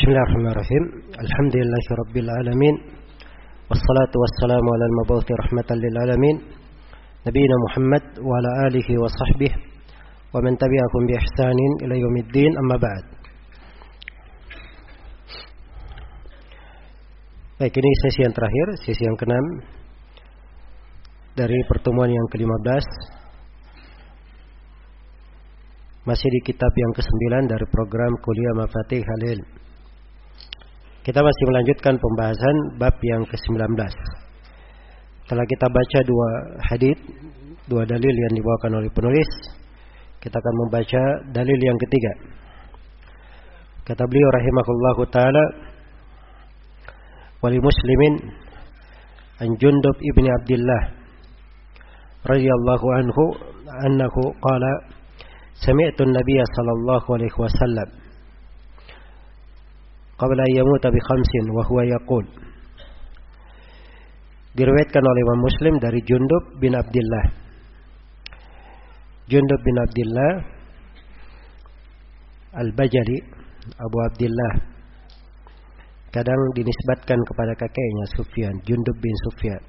بسم الله الرحمن الرحيم الحمد لله رب العالمين والصلاة والسلام على المبعوث رحمة للعالمين نبينا محمد وعلى آله وصحبه ومن تبعهم بإحسان إلى يوم الدين أما بعد Baik, ini sesi yang terakhir, sesi yang keenam dari pertemuan yang ke-15. Masih di kitab yang ke-9 dari program Kuliah Mafatih Halil. Kita masih melanjutkan pembahasan bab yang ke-19. Setelah kita baca dua hadis, dua dalil yang dibawakan oleh penulis, kita akan membaca dalil yang ketiga. Kata beliau rahimahullahu taala wali muslimin an Jundub ibni Abdullah radhiyallahu anhu annahu qala sami'tu an-nabiy sallallahu alaihi wasallam yamuta bi khamsin wa huwa yaqul diriwayatkan oleh Imam Muslim dari Jundub bin Abdullah Jundub bin Abdullah Al-Bajali Abu Abdullah kadang dinisbatkan kepada kakeknya Sufyan, Jundub bin Sufyan.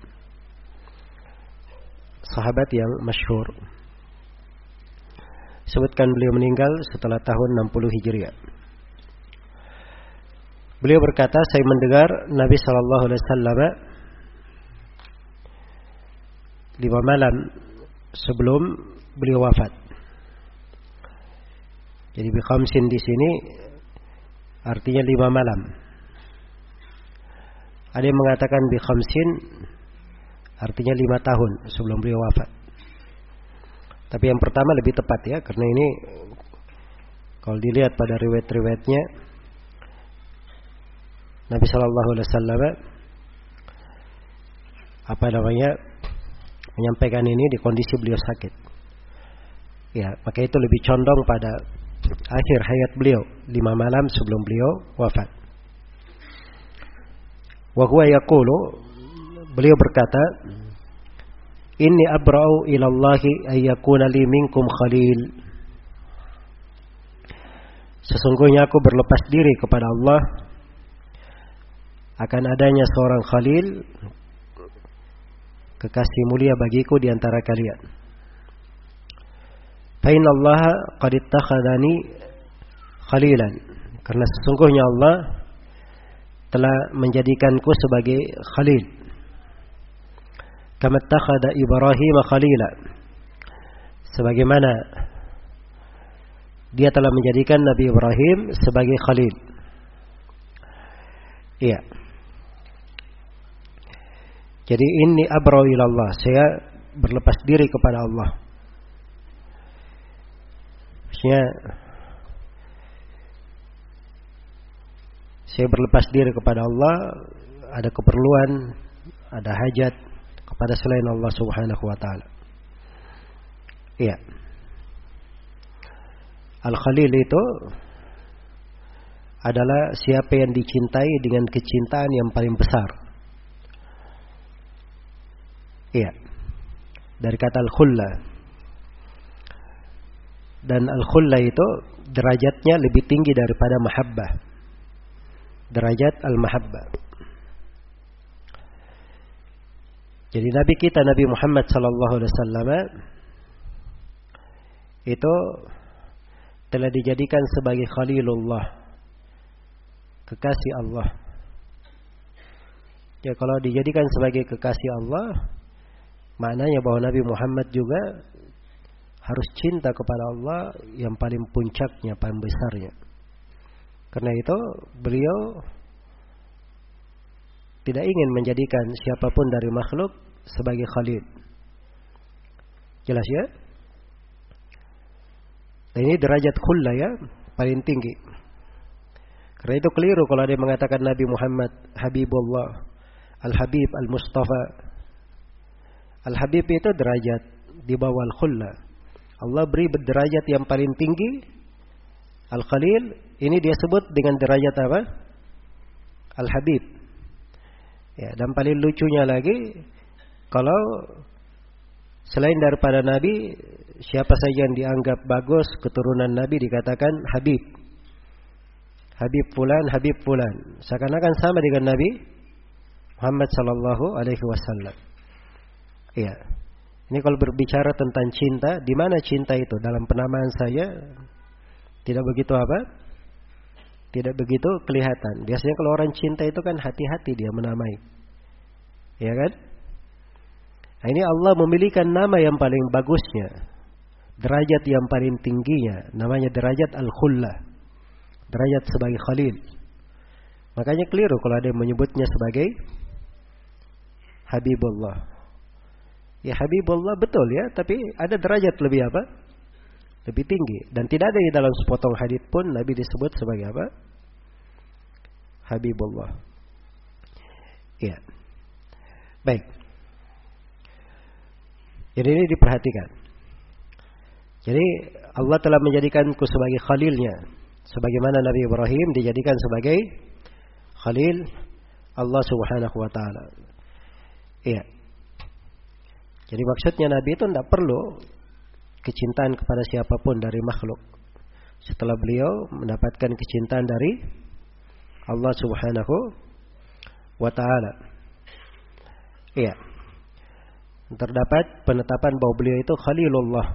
Sahabat yang masyhur. Sebutkan beliau meninggal setelah tahun 60 Hijriah. Beliau berkata, saya mendengar Nabi Shallallahu Alaihi Wasallam lima malam sebelum beliau wafat. Jadi bikhamsin di sini artinya lima malam. Ada yang mengatakan bi khamsin artinya lima tahun sebelum beliau wafat. Tapi yang pertama lebih tepat ya karena ini kalau dilihat pada riwayat-riwayatnya Nabi Shallallahu Alaihi Wasallam apa namanya menyampaikan ini di kondisi beliau sakit. Ya, maka itu lebih condong pada akhir hayat beliau lima malam sebelum beliau wafat. Wa huwa yaqulu beliau berkata Inni abra'u ila Allah ayyakuna li minkum khalil Sesungguhnya aku berlepas diri kepada Allah akan adanya seorang khalil kekasih mulia bagiku di antara kalian. Fa inna Allah qad ittakhadani khalilan karena sesungguhnya Allah telah menjadikanku sebagai khalil. Kama takhada Ibrahim khalila. Sebagaimana dia telah menjadikan Nabi Ibrahim sebagai khalil. Iya. Jadi ini abrau ilallah. Saya berlepas diri kepada Allah. Maksudnya saya berlepas diri kepada Allah, ada keperluan, ada hajat kepada selain Allah Subhanahu wa taala. Iya. Al-Khalil itu adalah siapa yang dicintai dengan kecintaan yang paling besar. Iya. Dari kata al-khulla. Dan al-khulla itu derajatnya lebih tinggi daripada mahabbah derajat al-mahabbah. Jadi Nabi kita Nabi Muhammad sallallahu alaihi wasallam itu telah dijadikan sebagai khalilullah, kekasih Allah. Ya kalau dijadikan sebagai kekasih Allah, maknanya bahwa Nabi Muhammad juga harus cinta kepada Allah yang paling puncaknya, paling besarnya. Karena itu beliau tidak ingin menjadikan siapa pun dari makhluk sebagai khalid. Jelas ya? Dan ini derajat khulla ya, paling tinggi. Karena itu keliru kalau ada yang mengatakan Nabi Muhammad Habibullah, Al-Habib, Al-Mustafa. Al-Habib itu derajat di bawah al-khulla. Allah beri derajat yang paling tinggi Al-Khalil ini dia sebut dengan derajat apa? Al-Habib. Ya, dan paling lucunya lagi kalau selain daripada Nabi siapa saja yang dianggap bagus keturunan Nabi dikatakan Habib. Habib fulan, Habib fulan. Seakan-akan sama dengan Nabi Muhammad sallallahu alaihi wasallam. Iya. Ini kalau berbicara tentang cinta, di mana cinta itu? Dalam penamaan saya tidak begitu apa? Tidak begitu kelihatan. Biasanya kalau orang cinta itu kan hati-hati dia menamai. Ya kan? Nah, ini Allah memilihkan nama yang paling bagusnya. Derajat yang paling tingginya. Namanya derajat al-khullah. Derajat sebagai khalil. Makanya keliru kalau ada yang menyebutnya sebagai Habibullah. Ya Habibullah betul ya, tapi ada derajat lebih apa? Lebih tinggi. Dan tidak ada di dalam sepotong hadith pun Nabi disebut sebagai apa? Habibullah. Ya. Baik. Jadi ini diperhatikan. Jadi Allah telah menjadikanku sebagai khalilnya. Sebagaimana Nabi Ibrahim dijadikan sebagai khalil Allah subhanahu wa ta'ala. Iya. Jadi maksudnya Nabi itu tidak perlu kecintaan kepada siapa pun dari makhluk. Setelah beliau mendapatkan kecintaan dari Allah subhanahu wa ta'ala. Iya. Terdapat penetapan bahwa beliau itu Khalilullah.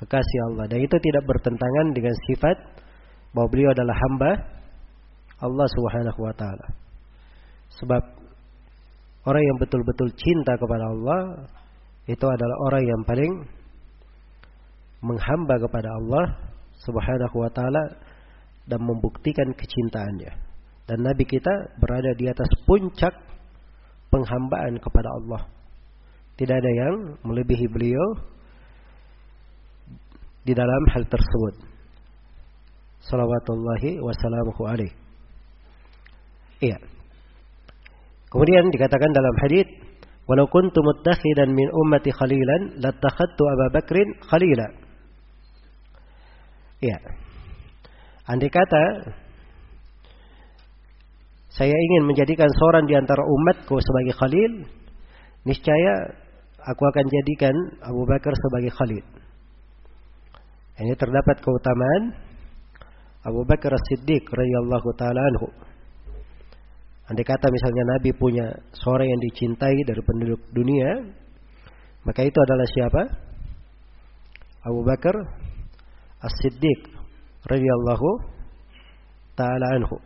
Kekasih Allah. Dan itu tidak bertentangan dengan sifat bahwa beliau adalah hamba Allah subhanahu wa ta'ala. Sebab orang yang betul-betul cinta kepada Allah itu adalah orang yang paling menghamba kepada Allah Subhanahu wa taala dan membuktikan kecintaannya. Dan nabi kita berada di atas puncak penghambaan kepada Allah. Tidak ada yang melebihi beliau di dalam hal tersebut. Salawatullahi wassalamuhu alaih. Iya. Kemudian dikatakan dalam hadis, "Walau kuntu muttakhidan min ummati khalilan, lattakhadtu Abu Bakrin khalila." Iya. Andai kata saya ingin menjadikan seorang di antara umatku sebagai khalil, niscaya aku akan jadikan Abu Bakar sebagai khalil. Ini terdapat keutamaan Abu Bakar As-Siddiq radhiyallahu taala anhu. Andai kata misalnya Nabi punya seorang yang dicintai dari penduduk dunia, maka itu adalah siapa? Abu Bakar As-Siddiq radhiyallahu taala anhu.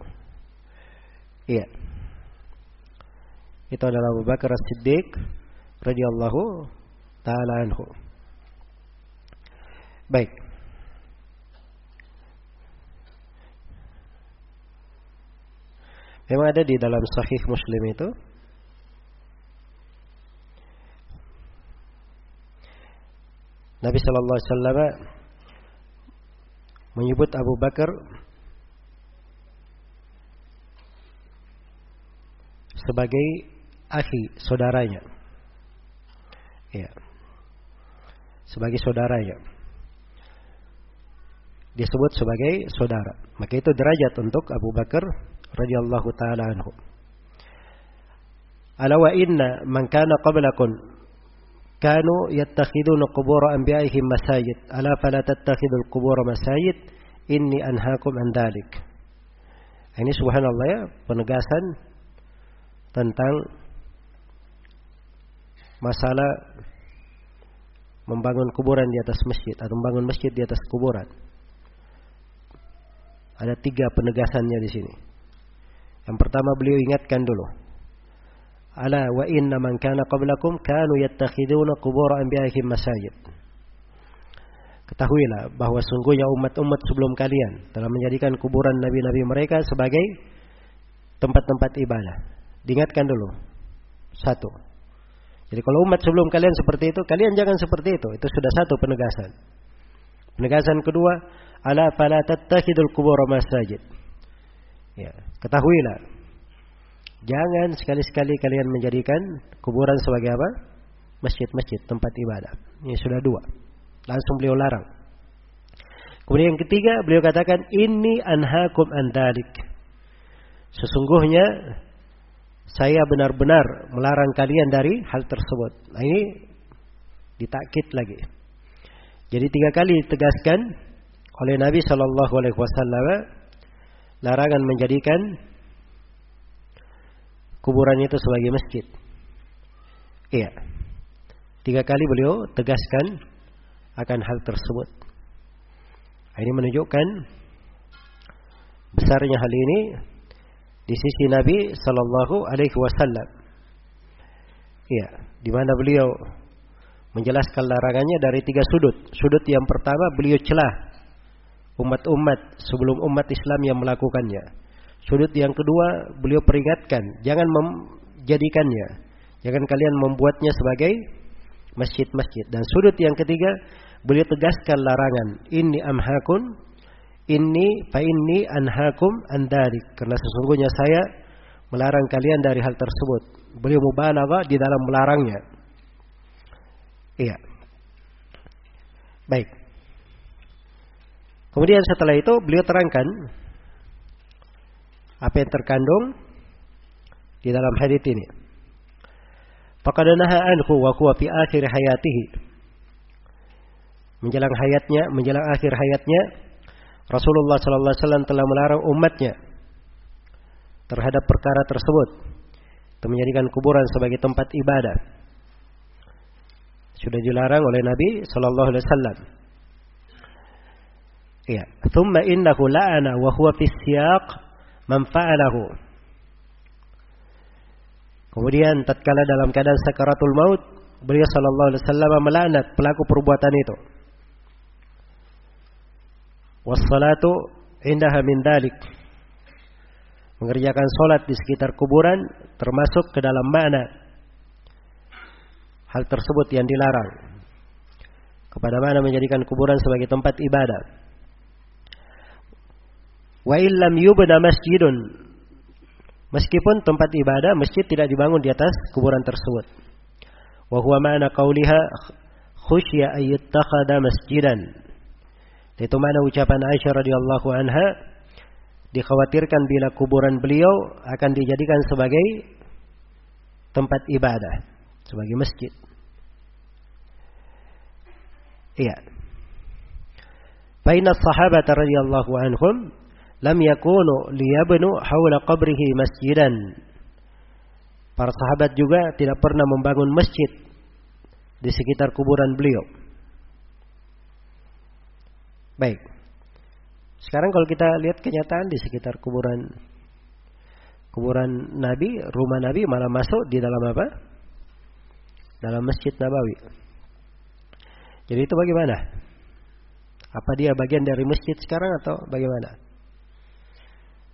Iya. Itu adalah Abu Bakar As-Siddiq radhiyallahu taala anhu. Baik. Memang ada di dalam Sahih Muslim itu Nabi Shallallahu Alaihi Wasallam menyebut Abu Bakar sebagai akhi saudaranya. Ya. Sebagai saudaranya. Disebut sebagai saudara. Maka itu derajat untuk Abu Bakar radhiyallahu taala anhu. Ala wa inna man kana qablakum kanu yattakhiduna qubur anbiya'ihim masajid. Ala fala tattakhidul qubur masajid. Inni anhaakum an dzalik. Ini subhanallah ya penegasan tentang masalah membangun kuburan di atas masjid atau membangun masjid di atas kuburan. Ada tiga penegasannya di sini. Yang pertama beliau ingatkan dulu. Ala wa inna man kana qablakum kanu yattakhiduna qubur anbiya'ihim masajid. Ketahuilah bahwa sungguhnya umat-umat sebelum kalian telah menjadikan kuburan nabi-nabi mereka sebagai tempat-tempat ibadah. Diingatkan dulu. Satu. Jadi kalau umat sebelum kalian seperti itu, kalian jangan seperti itu. Itu sudah satu penegasan. Penegasan kedua, ala fala tattakhidul qubur masajid. Ya, ketahuilah. Jangan sekali-sekali kalian menjadikan kuburan sebagai apa? Masjid-masjid, tempat ibadah. Ini sudah dua. Langsung beliau larang. Kemudian yang ketiga, beliau katakan, ini anhakum andalik. Sesungguhnya saya benar-benar melarang kalian dari hal tersebut. Nah ini ditakit lagi. Jadi tiga kali ditegaskan oleh Nabi Shallallahu Alaihi Wasallam larangan menjadikan kuburan itu sebagai masjid. Iya. Tiga kali beliau tegaskan akan hal tersebut. Ini menunjukkan besarnya hal ini di sisi Nabi Sallallahu Alaihi Wasallam. Iya, di mana beliau menjelaskan larangannya dari tiga sudut. Sudut yang pertama beliau celah umat-umat sebelum umat Islam yang melakukannya. Sudut yang kedua beliau peringatkan jangan menjadikannya, jangan kalian membuatnya sebagai masjid-masjid. Dan sudut yang ketiga beliau tegaskan larangan ini amhakun ini fa ini anhakum andarik karena sesungguhnya saya melarang kalian dari hal tersebut. Beliau mubalaghah di dalam melarangnya. Iya. Baik. Kemudian setelah itu beliau terangkan apa yang terkandung di dalam hadis ini. Faqad anhu wa huwa fi akhir hayatihi. Menjelang hayatnya, menjelang akhir hayatnya, Rasulullah sallallahu alaihi wasallam telah melarang umatnya terhadap perkara tersebut. Itu menjadikan kuburan sebagai tempat ibadah. Sudah dilarang oleh Nabi sallallahu alaihi wasallam. Iya. Thumma innahu la'ana wa huwa fi siyaq man fa'alahu. Kemudian tatkala dalam keadaan sakaratul maut, beliau sallallahu alaihi wasallam melaknat pelaku perbuatan itu. Wassalatu indaha min dalik. Mengerjakan solat di sekitar kuburan termasuk ke dalam mana hal tersebut yang dilarang. Kepada mana menjadikan kuburan sebagai tempat ibadah. Wa illam yubna masjidun. Meskipun tempat ibadah masjid tidak dibangun di atas kuburan tersebut. Wa huwa ma'na qawliha khusyya ayyattakhadha masjidan. Itu mana ucapan Aisyah radhiyallahu anha dikhawatirkan bila kuburan beliau akan dijadikan sebagai tempat ibadah, sebagai masjid. Iya. Baina sahabat radhiyallahu anhum lam yakunu liyabnu haula qabrihi masjidan. Para sahabat juga tidak pernah membangun masjid di sekitar kuburan beliau. Baik. Sekarang kalau kita lihat kenyataan di sekitar kuburan kuburan Nabi, rumah Nabi malah masuk di dalam apa? Dalam Masjid Nabawi. Jadi itu bagaimana? Apa dia bagian dari masjid sekarang atau bagaimana?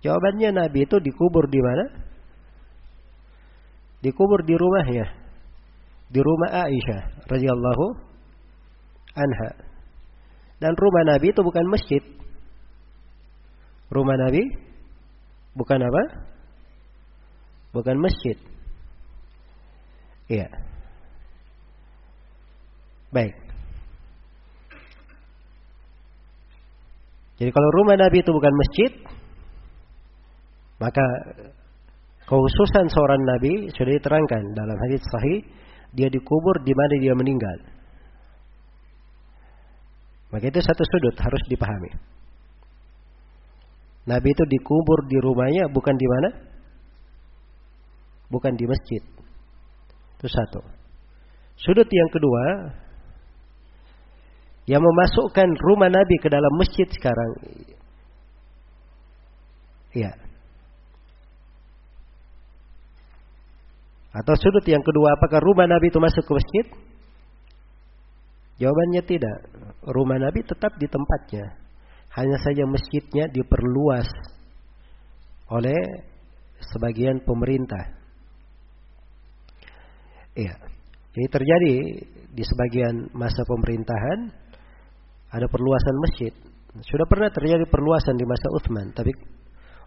Jawabannya Nabi itu dikubur di mana? Dikubur di rumahnya. Di rumah Aisyah radhiyallahu anha. Dan rumah Nabi itu bukan masjid. Rumah Nabi bukan apa? Bukan masjid. Iya. Baik. Jadi kalau rumah Nabi itu bukan masjid, maka kekhususan seorang Nabi sudah diterangkan dalam hadis sahih, dia dikubur di mana dia meninggal. Maka itu satu sudut harus dipahami. Nabi itu dikubur di rumahnya bukan di mana? Bukan di masjid. Itu satu. Sudut yang kedua, yang memasukkan rumah Nabi ke dalam masjid sekarang. Ya. Atau sudut yang kedua, apakah rumah Nabi itu masuk ke masjid? Jawabannya tidak. Rumah Nabi tetap di tempatnya. Hanya saja masjidnya diperluas oleh sebagian pemerintah. Iya. Jadi terjadi di sebagian masa pemerintahan ada perluasan masjid. Sudah pernah terjadi perluasan di masa Uthman, tapi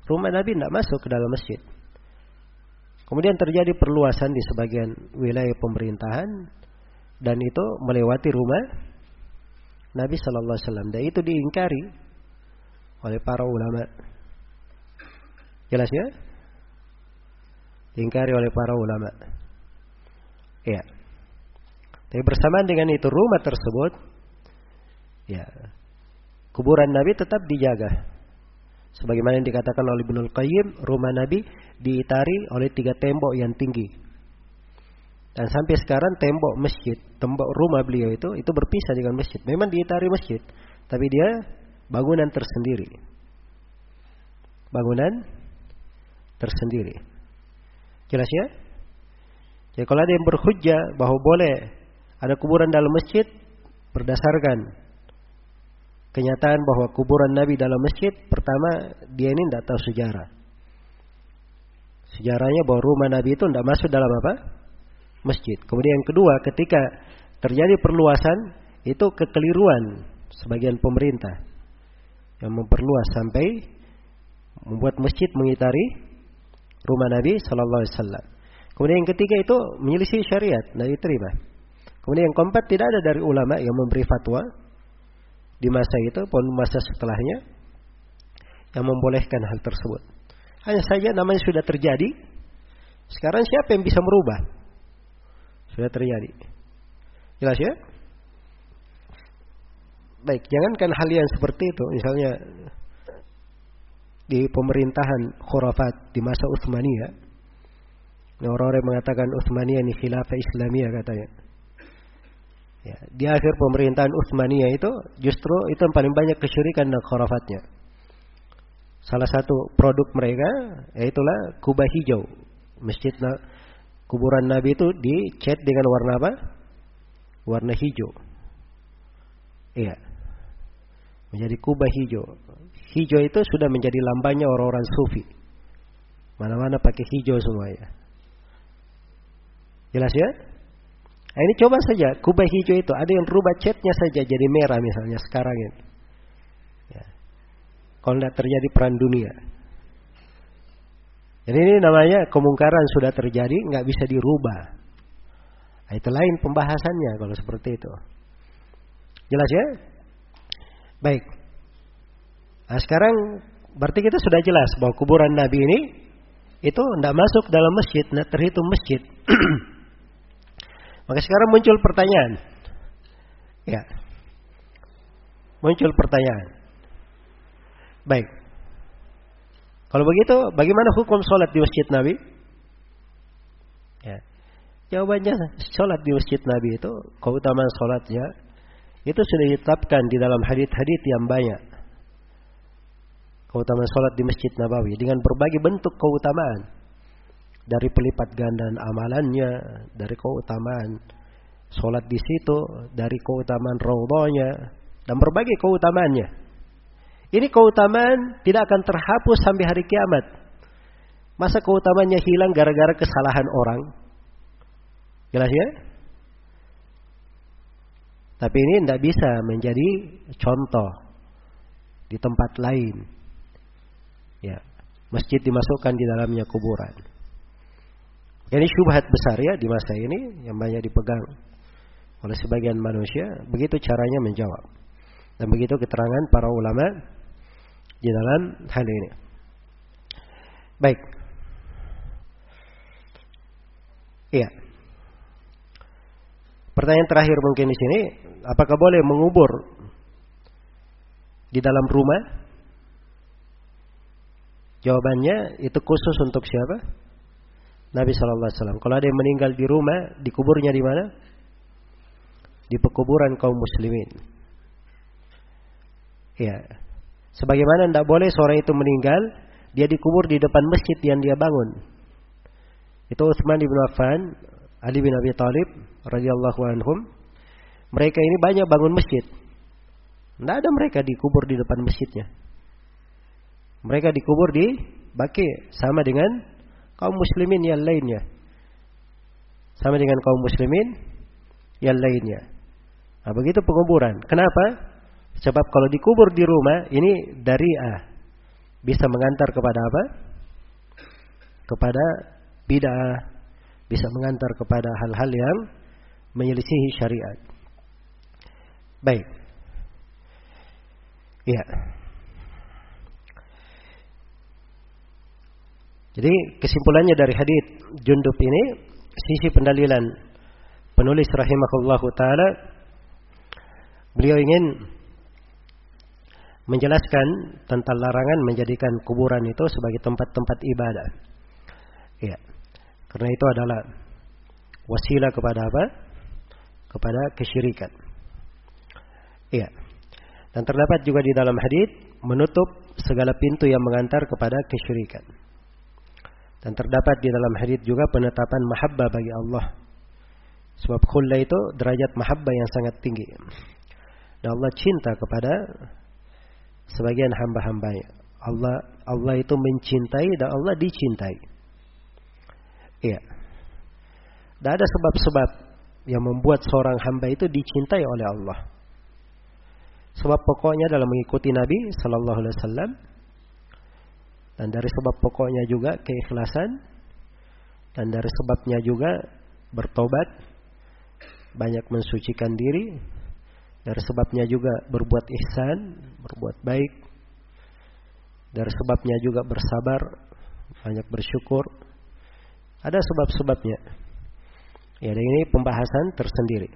rumah Nabi tidak masuk ke dalam masjid. Kemudian terjadi perluasan di sebagian wilayah pemerintahan dan itu melewati rumah Nabi Shallallahu Alaihi Wasallam. Dan itu diingkari oleh para ulama. Jelas ya? Diingkari oleh para ulama. Ya. Tapi bersamaan dengan itu rumah tersebut Ya. Kuburan Nabi tetap dijaga. Sebagaimana yang dikatakan oleh Ibnul Qayyim, rumah Nabi diitari oleh tiga tembok yang tinggi. Dan sampai sekarang tembok masjid, tembok rumah beliau itu itu berpisah dengan masjid. Memang diitari masjid, tapi dia bangunan tersendiri. Bangunan tersendiri. Jelas ya? Jadi kalau ada yang berhujjah bahwa boleh ada kuburan dalam masjid berdasarkan kenyataan bahwa kuburan Nabi dalam masjid, pertama dia ini tidak tahu sejarah. Sejarahnya bahwa rumah Nabi itu tidak masuk dalam apa? Masjid. Kemudian yang kedua, ketika terjadi perluasan, itu kekeliruan sebagian pemerintah yang memperluas sampai membuat masjid mengitari rumah Nabi Shallallahu Alaihi Wasallam. Kemudian yang ketiga itu menyelisih syariat, tidak diterima. Kemudian yang keempat tidak ada dari ulama yang memberi fatwa di masa itu pun masa setelahnya yang membolehkan hal tersebut. Hanya saja namanya sudah terjadi. Sekarang siapa yang bisa merubah? Sudah terjadi. Jelas ya? Baik, jangankan hal yang seperti itu, misalnya di pemerintahan khurafat di masa Utsmaniyah. Orang-orang mengatakan Utsmaniyah ini khilafah Islamiyah katanya. Ya, di akhir pemerintahan Utsmaniyah itu justru itu yang paling banyak kesyirikan dan khurafatnya. Salah satu produk mereka yaitulah kubah hijau. Masjid kuburan Nabi itu dicat dengan warna apa? Warna hijau. Iya. Menjadi kubah hijau. Hijau itu sudah menjadi lambangnya orang-orang sufi. Mana-mana pakai hijau semuanya. Jelas ya? Nah, ini coba saja kubah hijau itu ada yang rubah catnya saja jadi merah misalnya sekarang ini. Ya. Kalau tidak terjadi perang dunia. Jadi ini namanya kemungkaran sudah terjadi nggak bisa dirubah. Nah, itu lain pembahasannya kalau seperti itu. Jelas ya? Baik. Nah sekarang berarti kita sudah jelas bahwa kuburan Nabi ini itu tidak masuk dalam masjid, tidak terhitung masjid. Maka sekarang muncul pertanyaan. Ya. Muncul pertanyaan. Baik. Kalau begitu, bagaimana hukum sholat di masjid Nabi? Ya. Jawabannya, sholat di masjid Nabi itu, keutamaan sholatnya, itu sudah ditetapkan di dalam hadith-hadith yang banyak. Keutamaan sholat di masjid Nabawi dengan berbagai bentuk keutamaan dari pelipat gandaan amalannya, dari keutamaan sholat di situ, dari keutamaan raudhanya, dan berbagai keutamaannya. Ini keutamaan tidak akan terhapus sampai hari kiamat. Masa keutamaannya hilang gara-gara kesalahan orang? Jelas ya? Tapi ini tidak bisa menjadi contoh di tempat lain. Ya, masjid dimasukkan di dalamnya kuburan. Ini syubhat besar ya di masa ini yang banyak dipegang oleh sebagian manusia. Begitu caranya menjawab. Dan begitu keterangan para ulama di dalam hal ini. Baik. Iya. Pertanyaan terakhir mungkin di sini, apakah boleh mengubur di dalam rumah? Jawabannya itu khusus untuk siapa? Nabi Shallallahu Alaihi Wasallam. Kalau ada yang meninggal di rumah, dikuburnya di mana? Di pekuburan kaum muslimin. Ya. Sebagaimana tidak boleh seorang itu meninggal, dia dikubur di depan masjid yang dia bangun. Itu Utsman bin Affan, Ali bin Abi Thalib radhiyallahu anhum. Mereka ini banyak bangun masjid. Tidak ada mereka dikubur di depan masjidnya. Mereka dikubur di Baki sama dengan kaum muslimin yang lainnya. Sama dengan kaum muslimin yang lainnya. Nah, begitu penguburan. Kenapa? Sebab kalau dikubur di rumah ini dari ah bisa mengantar kepada apa? Kepada bid'ah, bisa mengantar kepada hal-hal yang menyelisihi syariat. Baik. Ya. Jadi kesimpulannya dari hadis Jundub ini sisi pendalilan penulis rahimahullah taala beliau ingin menjelaskan tentang larangan menjadikan kuburan itu sebagai tempat-tempat ibadah. Ya. Karena itu adalah wasilah kepada apa? Kepada kesyirikan. Iya. Dan terdapat juga di dalam hadis menutup segala pintu yang mengantar kepada kesyirikan. Dan terdapat di dalam hadis juga penetapan mahabbah bagi Allah. Sebab khulla itu derajat mahabbah yang sangat tinggi. Dan Allah cinta kepada sebagian hamba-hambanya. Allah Allah itu mencintai dan Allah dicintai. Iya. Dan ada sebab-sebab yang membuat seorang hamba itu dicintai oleh Allah. Sebab pokoknya dalam mengikuti Nabi Sallallahu Alaihi Wasallam dan dari sebab pokoknya juga keikhlasan. Dan dari sebabnya juga bertobat. Banyak mensucikan diri. Dari sebabnya juga berbuat ihsan berbuat baik. Dari sebabnya juga bersabar banyak bersyukur. Ada sebab-sebabnya. Ya ini pembahasan tersendiri.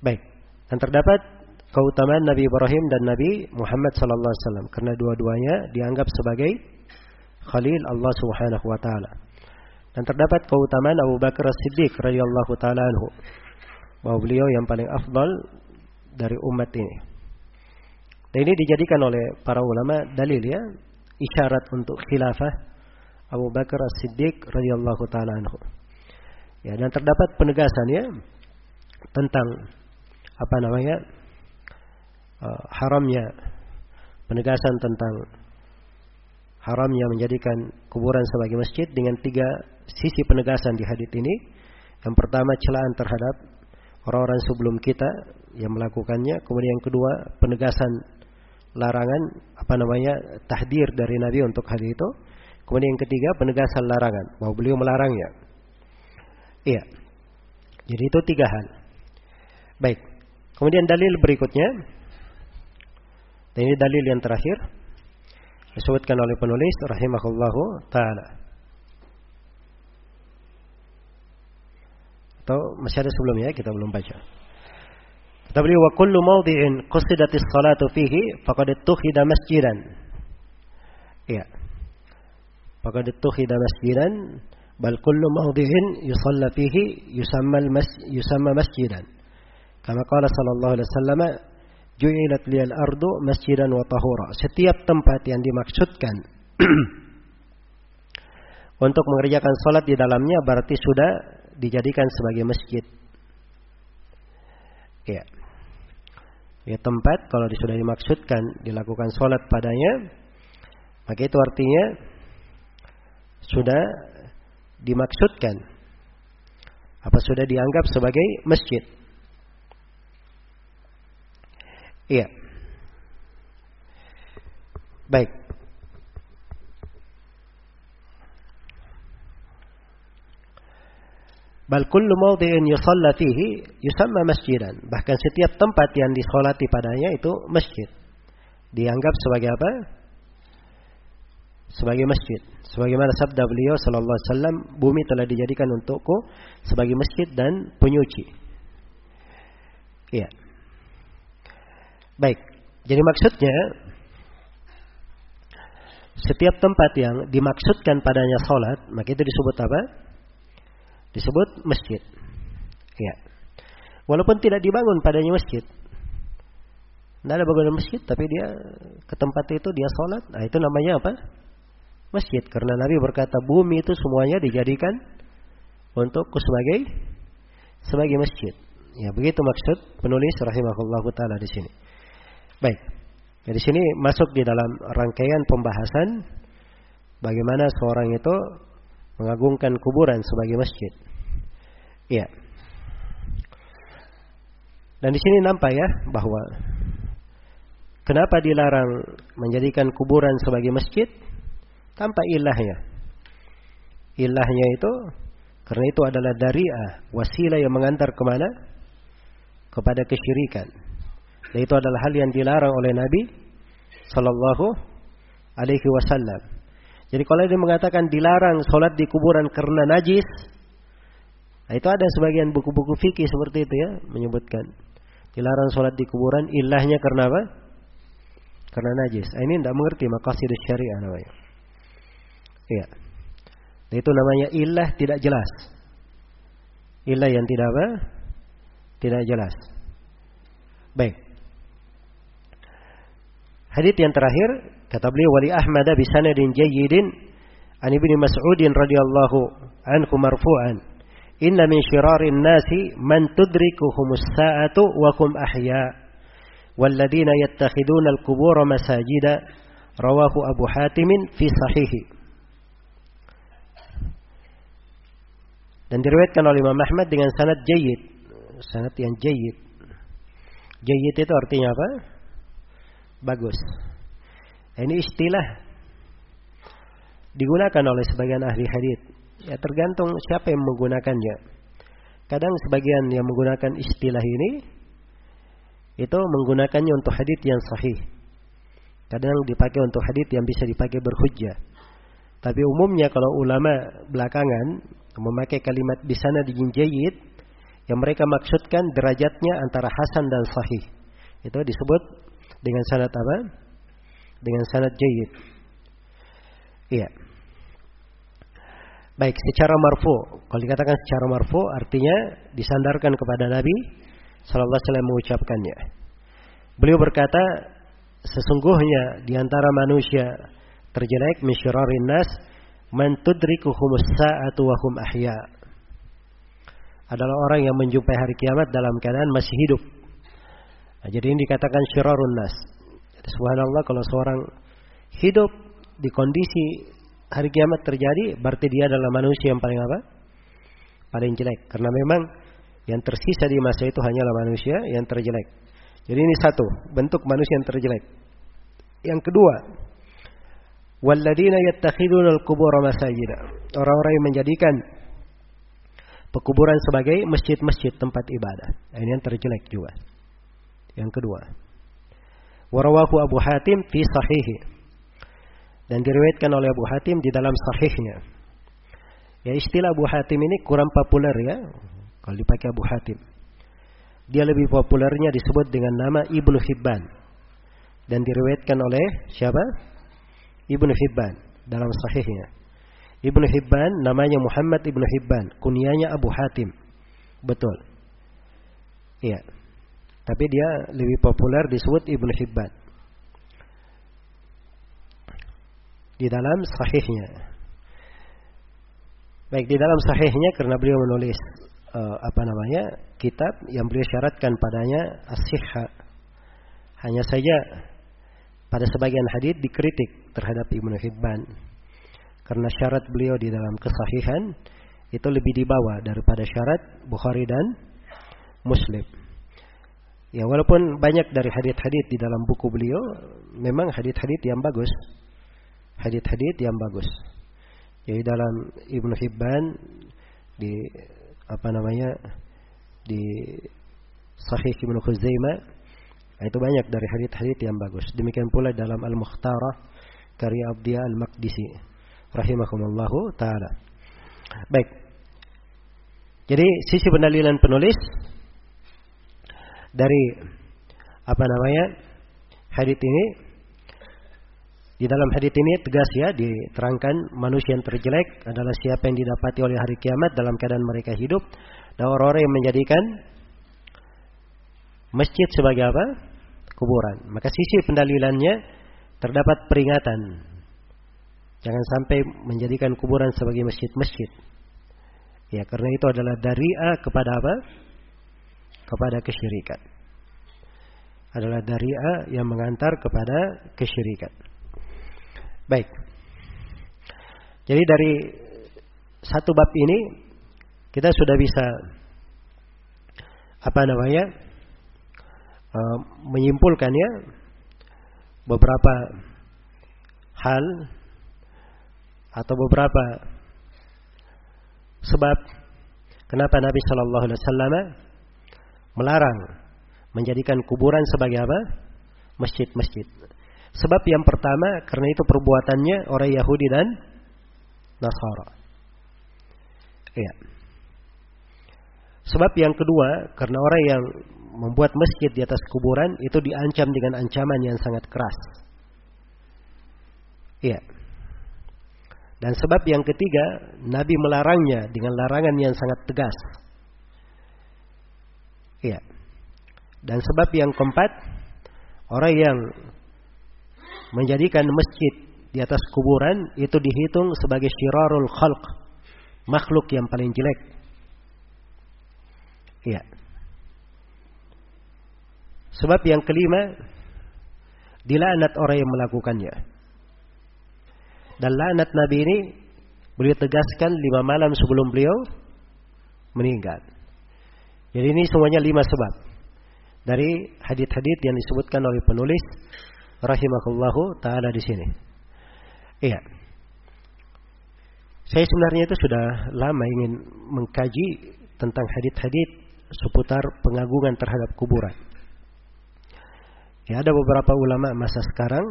Baik dan terdapat keutamaan Nabi Ibrahim dan Nabi Muhammad sallallahu alaihi wasallam karena dua-duanya dianggap sebagai khalil Allah Subhanahu wa taala. Dan terdapat keutamaan Abu Bakar As-Siddiq radhiyallahu taala anhu bahwa beliau yang paling afdal dari umat ini. Dan ini dijadikan oleh para ulama dalil ya, isyarat untuk khilafah Abu Bakar As-Siddiq radhiyallahu taala anhu. Ya, dan terdapat penegasan ya tentang apa namanya? Uh, haramnya penegasan tentang haramnya menjadikan kuburan sebagai masjid dengan tiga sisi penegasan di hadits ini. Yang pertama celaan terhadap orang-orang sebelum kita yang melakukannya. Kemudian yang kedua penegasan larangan apa namanya tahdir dari Nabi untuk hal itu. Kemudian yang ketiga penegasan larangan bahwa beliau melarangnya. Iya. Jadi itu tiga hal. Baik. Kemudian dalil berikutnya dan ini dalil yang terakhir disebutkan oleh penulis rahimahullahu taala. Atau masih ada sebelumnya kita belum baca. Kata beliau wa kullu mawdi'in qusidatis salatu fihi faqad ittukhida masjidan. Iya. Faqad ittukhida masjidan bal kullu mawdi'in yusalla fihi yusamma al yusamma masjidan. Kama qala sallallahu alaihi wasallam ju'ilat liyal ardu masjidan wa tahura. Setiap tempat yang dimaksudkan untuk mengerjakan salat di dalamnya berarti sudah dijadikan sebagai masjid. Ya. Ya tempat kalau sudah dimaksudkan dilakukan salat padanya maka itu artinya sudah dimaksudkan apa sudah dianggap sebagai masjid. Iya. Baik. Bal kullu mawdi'in yusalla fihi yusamma masjidan. Bahkan setiap tempat yang disolati padanya itu masjid. Dianggap sebagai apa? Sebagai masjid. Sebagaimana sabda beliau sallallahu alaihi wasallam, bumi telah dijadikan untukku sebagai masjid dan penyuci. Iya. Baik. Jadi maksudnya setiap tempat yang dimaksudkan padanya sholat, maka itu disebut apa? Disebut masjid. Ya. Walaupun tidak dibangun padanya masjid. Tidak ada bangunan masjid, tapi dia ke tempat itu dia sholat. Nah itu namanya apa? Masjid. Karena Nabi berkata bumi itu semuanya dijadikan untuk sebagai sebagai masjid. Ya begitu maksud penulis rahimahullah taala di sini. Baik. Jadi sini masuk di dalam rangkaian pembahasan bagaimana seorang itu mengagungkan kuburan sebagai masjid. Iya. Dan di sini nampak ya bahwa kenapa dilarang menjadikan kuburan sebagai masjid tanpa ilahnya. Ilahnya itu karena itu adalah dariah, wasilah yang mengantar ke mana? Kepada kesyirikan. Dan itu adalah hal yang dilarang oleh Nabi Sallallahu Alaihi Wasallam. Jadi kalau dia mengatakan dilarang sholat di kuburan karena najis, nah itu ada sebagian buku-buku fikih seperti itu ya menyebutkan dilarang sholat di kuburan ilahnya karena apa? karena najis. Ah, ini tidak mengerti maqasid syariah namanya. Iya. Itu namanya ilah tidak jelas. Ilah yang tidak apa? Tidak jelas. Baik. Hadis yang terakhir kata beliau wali Ahmad bi sanadin jayyidin an Ibnu Mas'ud radhiyallahu anhu marfu'an Inna min syirarin nasi man tudrikuhumus sa'atu wa kum ahya والذين يتخذون القبور مساجد رواه أبو حاتم في صحيحه dan diriwayatkan oleh Imam Ahmad dengan sanad jayyid sanad yang jayyid jayyid itu artinya apa Bagus ini istilah digunakan oleh sebagian ahli hadis ya tergantung siapa yang menggunakannya kadang sebagian yang menggunakan istilah ini itu menggunakannya untuk hadis yang sahih. Kadang dipakai untuk hadis yang bisa dipakai berhujjah. Tapi umumnya kalau ulama belakangan memakai kalimat di sana di jayyid yang mereka maksudkan derajatnya antara hasan dan sahih. Itu disebut dengan sanad apa? Dengan sanad jayyid. Iya. Baik, secara marfu. Kalau dikatakan secara marfu artinya disandarkan kepada Nabi sallallahu alaihi wasallam mengucapkannya. Beliau berkata, sesungguhnya di antara manusia terjelek misyararin nas man tudrikuhumus sa'atu wa ahya. Adalah orang yang menjumpai hari kiamat dalam keadaan masih hidup. Nah, jadi ini dikatakan syirarun nas. Jadi subhanallah kalau seorang hidup di kondisi hari kiamat terjadi, berarti dia adalah manusia yang paling apa? Paling jelek. Karena memang yang tersisa di masa itu hanyalah manusia yang terjelek. Jadi ini satu, bentuk manusia yang terjelek. Yang kedua, walladzina yattakhiduna al-qubur masajida. Orang-orang yang menjadikan pekuburan sebagai masjid-masjid tempat ibadah. Ini yang terjelek juga. Yang kedua. Warawahu Abu Hatim fi sahihi. Dan diriwayatkan oleh Abu Hatim di dalam sahihnya. Ya istilah Abu Hatim ini kurang populer ya. Kalau dipakai Abu Hatim. Dia lebih populernya disebut dengan nama Ibnu Hibban. Dan diriwayatkan oleh siapa? Ibnu Hibban dalam sahihnya. Ibnu Hibban namanya Muhammad Ibnu Hibban, kunianya Abu Hatim. Betul. Iya. Tapi dia lebih populer disebut Ibnu Hibban. Di dalam sahihnya. Baik di dalam sahihnya karena beliau menulis uh, apa namanya kitab yang beliau syaratkan padanya as Hanya saja pada sebagian hadis dikritik terhadap Ibnu Hibban karena syarat beliau di dalam kesahihan itu lebih di bawah daripada syarat Bukhari dan Muslim. Ya walaupun banyak dari hadis-hadis di dalam buku beliau memang hadis-hadis yang bagus. Hadis-hadis yang bagus. Jadi dalam Ibnu Hibban di apa namanya di Sahih Ibnu Khuzaimah itu banyak dari hadis-hadis yang bagus. Demikian pula dalam Al-Mukhtarah karya Abdiyah Al-Maqdisi rahimahumullahu taala. Baik. Jadi sisi pendalilan penulis dari apa namanya hadis ini di dalam hadis ini tegas ya diterangkan manusia yang terjelek adalah siapa yang didapati oleh hari kiamat dalam keadaan mereka hidup dan orang-orang yang menjadikan masjid sebagai apa? kuburan. Maka sisi pendalilannya terdapat peringatan. Jangan sampai menjadikan kuburan sebagai masjid-masjid. Ya, karena itu adalah dari A kepada apa? Kepada kesyirikan. Adalah dari A yang mengantar kepada kesyirikan. Baik. Jadi dari satu bab ini kita sudah bisa apa namanya uh, menyimpulkan ya beberapa hal atau beberapa sebab kenapa Nabi Shallallahu Alaihi Wasallam melarang menjadikan kuburan sebagai apa masjid-masjid. Sebab yang pertama karena itu perbuatannya orang Yahudi dan Nasara. Iya. Sebab yang kedua, karena orang yang membuat masjid di atas kuburan itu diancam dengan ancaman yang sangat keras. Iya. Dan sebab yang ketiga, Nabi melarangnya dengan larangan yang sangat tegas. Iya. Dan sebab yang keempat, orang yang menjadikan masjid di atas kuburan itu dihitung sebagai syirarul khalq, makhluk yang paling jelek. Iya. Sebab yang kelima, dilaknat orang yang melakukannya. Dan laknat Nabi ini beliau tegaskan lima malam sebelum beliau meninggal. Jadi ini semuanya lima sebab dari hadit-hadit yang disebutkan oleh penulis rahimahullahu taala di sini. Iya. Saya sebenarnya itu sudah lama ingin mengkaji tentang hadit-hadit seputar pengagungan terhadap kuburan. Ya, ada beberapa ulama masa sekarang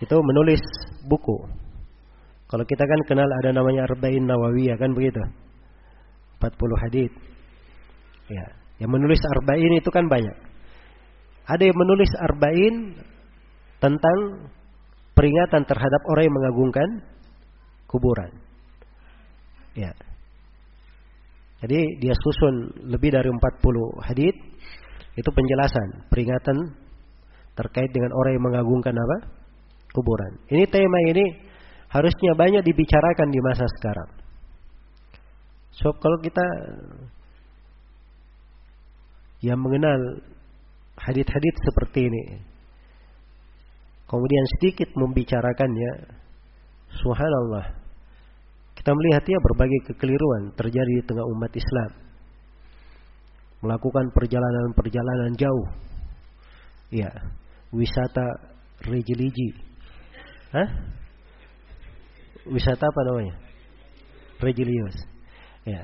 itu menulis buku. Kalau kita kan kenal ada namanya Arba'in Nawawiyah kan begitu. 40 hadis. Ya, yang menulis Arba'in itu kan banyak. Ada yang menulis Arba'in tentang peringatan terhadap orang yang mengagungkan kuburan. Ya. Jadi dia susun lebih dari 40 hadis itu penjelasan, peringatan terkait dengan orang yang mengagungkan apa? kuburan. Ini tema ini harusnya banyak dibicarakan di masa sekarang. So kalau kita yang mengenal hadit-hadit seperti ini, kemudian sedikit membicarakannya, subhanallah, kita melihatnya berbagai kekeliruan terjadi di tengah umat Islam. Melakukan perjalanan-perjalanan jauh. Ya, wisata religi Hah? Wisata apa namanya? Religius. Ya.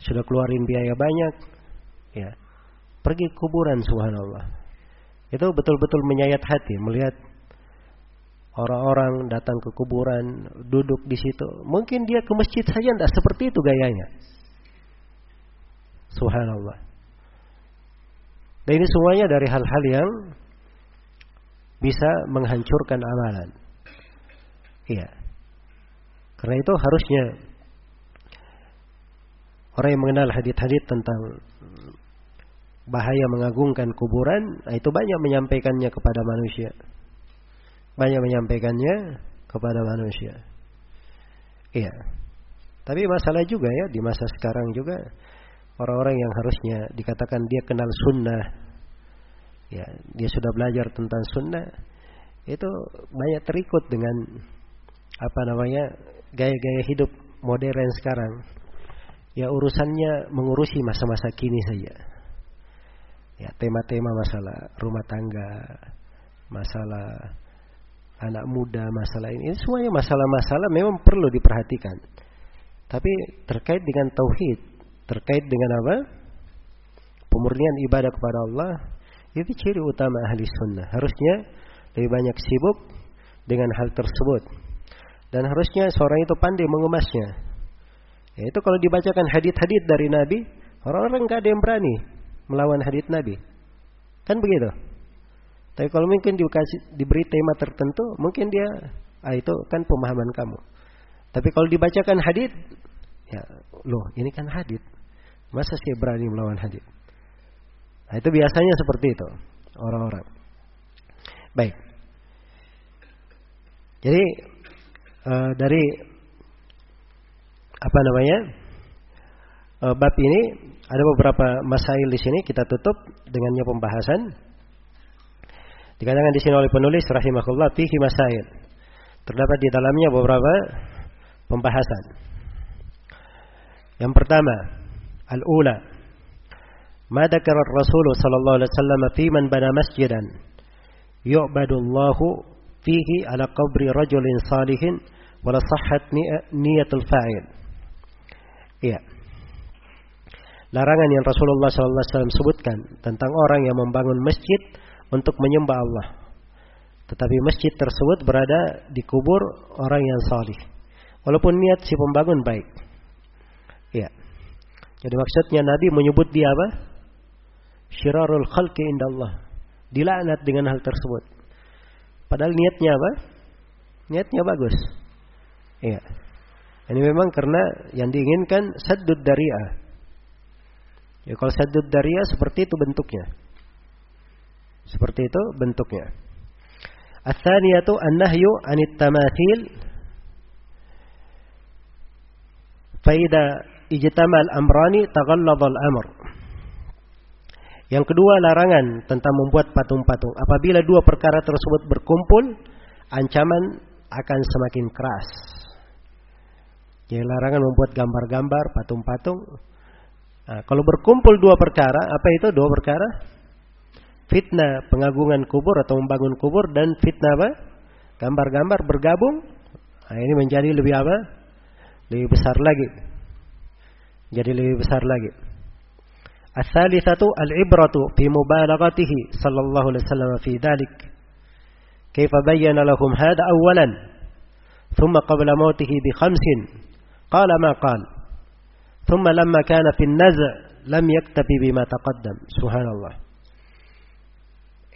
Sudah keluarin biaya banyak. Ya. Pergi kuburan subhanallah. Itu betul-betul menyayat hati melihat orang-orang datang ke kuburan, duduk di situ. Mungkin dia ke masjid saja tidak seperti itu gayanya. Subhanallah. Dan ini semuanya dari hal-hal yang bisa menghancurkan amalan. Iya. Karena itu harusnya orang yang mengenal hadit-hadit tentang bahaya mengagungkan kuburan, nah itu banyak menyampaikannya kepada manusia. Banyak menyampaikannya kepada manusia. Iya. Tapi masalah juga ya di masa sekarang juga orang-orang yang harusnya dikatakan dia kenal sunnah, ya dia sudah belajar tentang sunnah itu banyak terikut dengan apa namanya gaya-gaya hidup modern sekarang ya urusannya mengurusi masa-masa kini saja ya tema-tema masalah rumah tangga masalah anak muda masalah ini, ini semuanya masalah-masalah memang perlu diperhatikan tapi terkait dengan tauhid terkait dengan apa pemurnian ibadah kepada Allah itu ciri utama ahli sunnah. Harusnya lebih banyak sibuk dengan hal tersebut. Dan harusnya seorang itu pandai mengemasnya. Yaitu kalau dibacakan hadit-hadit dari Nabi, orang-orang nggak ada yang berani melawan hadit Nabi. Kan begitu. Tapi kalau mungkin dikasih, diberi tema tertentu, mungkin dia, ah itu kan pemahaman kamu. Tapi kalau dibacakan hadit, ya loh ini kan hadit. Masa sih berani melawan hadit? Nah, itu biasanya seperti itu orang-orang. Baik. Jadi uh, dari apa namanya e, bab ini ada beberapa masail di sini kita tutup dengannya pembahasan. Dikatakan di sini oleh penulis rahimahullah fihi masail. Terdapat di dalamnya beberapa pembahasan. Yang pertama al-ula. Ma dzakara Rasul sallallahu alaihi wasallam fi man bana masjidan yu'badullahu fihi ala qabri rajulin salihin wala sahhat niyatul fa'il. Iya. Larangan yang Rasulullah SAW sebutkan tentang orang yang membangun masjid untuk menyembah Allah. Tetapi masjid tersebut berada di kubur orang yang salih. Walaupun niat si pembangun baik. Iya. Jadi maksudnya Nabi menyebut dia apa? Syirarul khalqi indallah. Dilaknat dengan hal tersebut. Padahal niatnya apa? Niatnya bagus. Iya. Ini memang karena yang diinginkan saddud dari'ah. Ya kalau saddud dari'ah seperti itu bentuknya. Seperti itu bentuknya. Ats-tsaniyatu an-nahyu 'anit tamathil Faida ijtamal amrani taghalladzal amr. Yang kedua larangan tentang membuat patung-patung. Apabila dua perkara tersebut berkumpul, ancaman akan semakin keras. Jadi larangan membuat gambar-gambar, patung-patung. Nah, kalau berkumpul dua perkara, apa itu dua perkara? Fitnah pengagungan kubur atau membangun kubur dan fitnah apa? Gambar-gambar bergabung. Nah, ini menjadi lebih apa? lebih besar lagi. Jadi lebih besar lagi. As-salisatu al-ibratu fi mubalaghatihi sallallahu alaihi wasallam fi dhalik. كيف بين لهم هذا أولا ثم قبل موته بخمس قال ما قال ثم لما كان في النزع لم يكتفي بما تقدم سبحان الله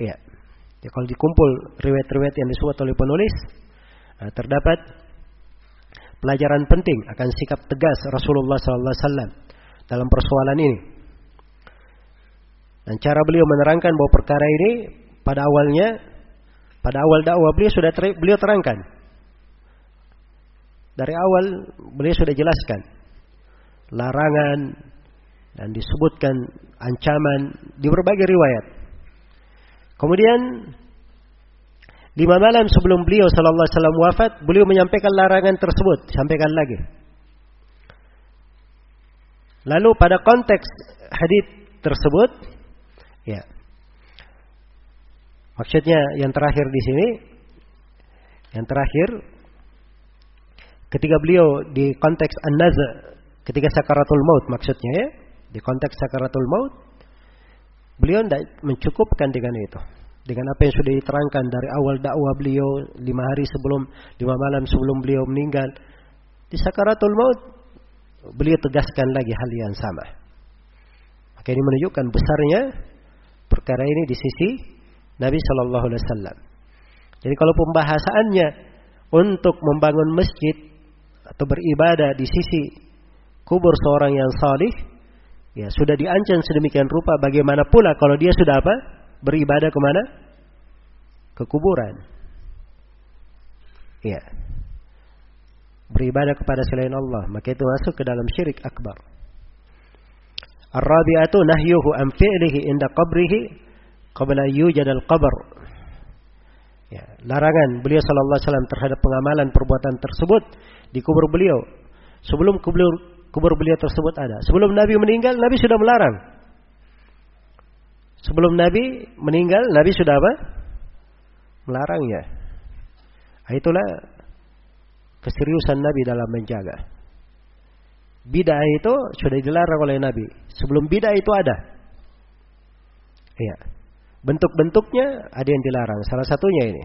ya. ya kalau dikumpul riwayat-riwayat yang disebut oleh penulis terdapat pelajaran penting akan sikap tegas Rasulullah SAW dalam persoalan ini. Dan cara beliau menerangkan bahwa perkara ini pada awalnya, pada awal dakwah beliau sudah ter, beliau terangkan. Dari awal beliau sudah jelaskan larangan dan disebutkan ancaman di berbagai riwayat. Kemudian Lima malam sebelum beliau sallallahu alaihi wasallam wafat, beliau menyampaikan larangan tersebut, sampaikan lagi. Lalu pada konteks hadis tersebut, ya. Maksudnya yang terakhir di sini, yang terakhir ketika beliau di konteks an-naz ketika sakaratul maut maksudnya ya, di konteks sakaratul maut, beliau tidak mencukupkan dengan itu. Dengan apa yang sudah diterangkan dari awal dakwah beliau lima hari sebelum lima malam sebelum beliau meninggal di sakaratul maut beliau tegaskan lagi hal yang sama. Maka ini menunjukkan besarnya perkara ini di sisi Nabi Shallallahu Alaihi Wasallam. Jadi kalau pembahasannya untuk membangun masjid atau beribadah di sisi kubur seorang yang salih ya sudah diancam sedemikian rupa bagaimana pula kalau dia sudah apa beribadah ke mana? Ke kuburan. Iya. Beribadah kepada selain Allah, maka itu masuk ke dalam syirik akbar. Ar-rabi'atu nahyuhu an fi'lihi inda qabrihi qabla yujad al-qabr. Ya, larangan beliau sallallahu alaihi wasallam terhadap pengamalan perbuatan tersebut di kubur beliau sebelum kubur kubur beliau tersebut ada. Sebelum Nabi meninggal, Nabi sudah melarang. Sebelum Nabi meninggal, Nabi sudah apa? Melarangnya. Nah, itulah keseriusan Nabi dalam menjaga. Bid'ah itu sudah dilarang oleh Nabi. Sebelum bid'ah itu ada. Iya. Bentuk-bentuknya ada yang dilarang. Salah satunya ini.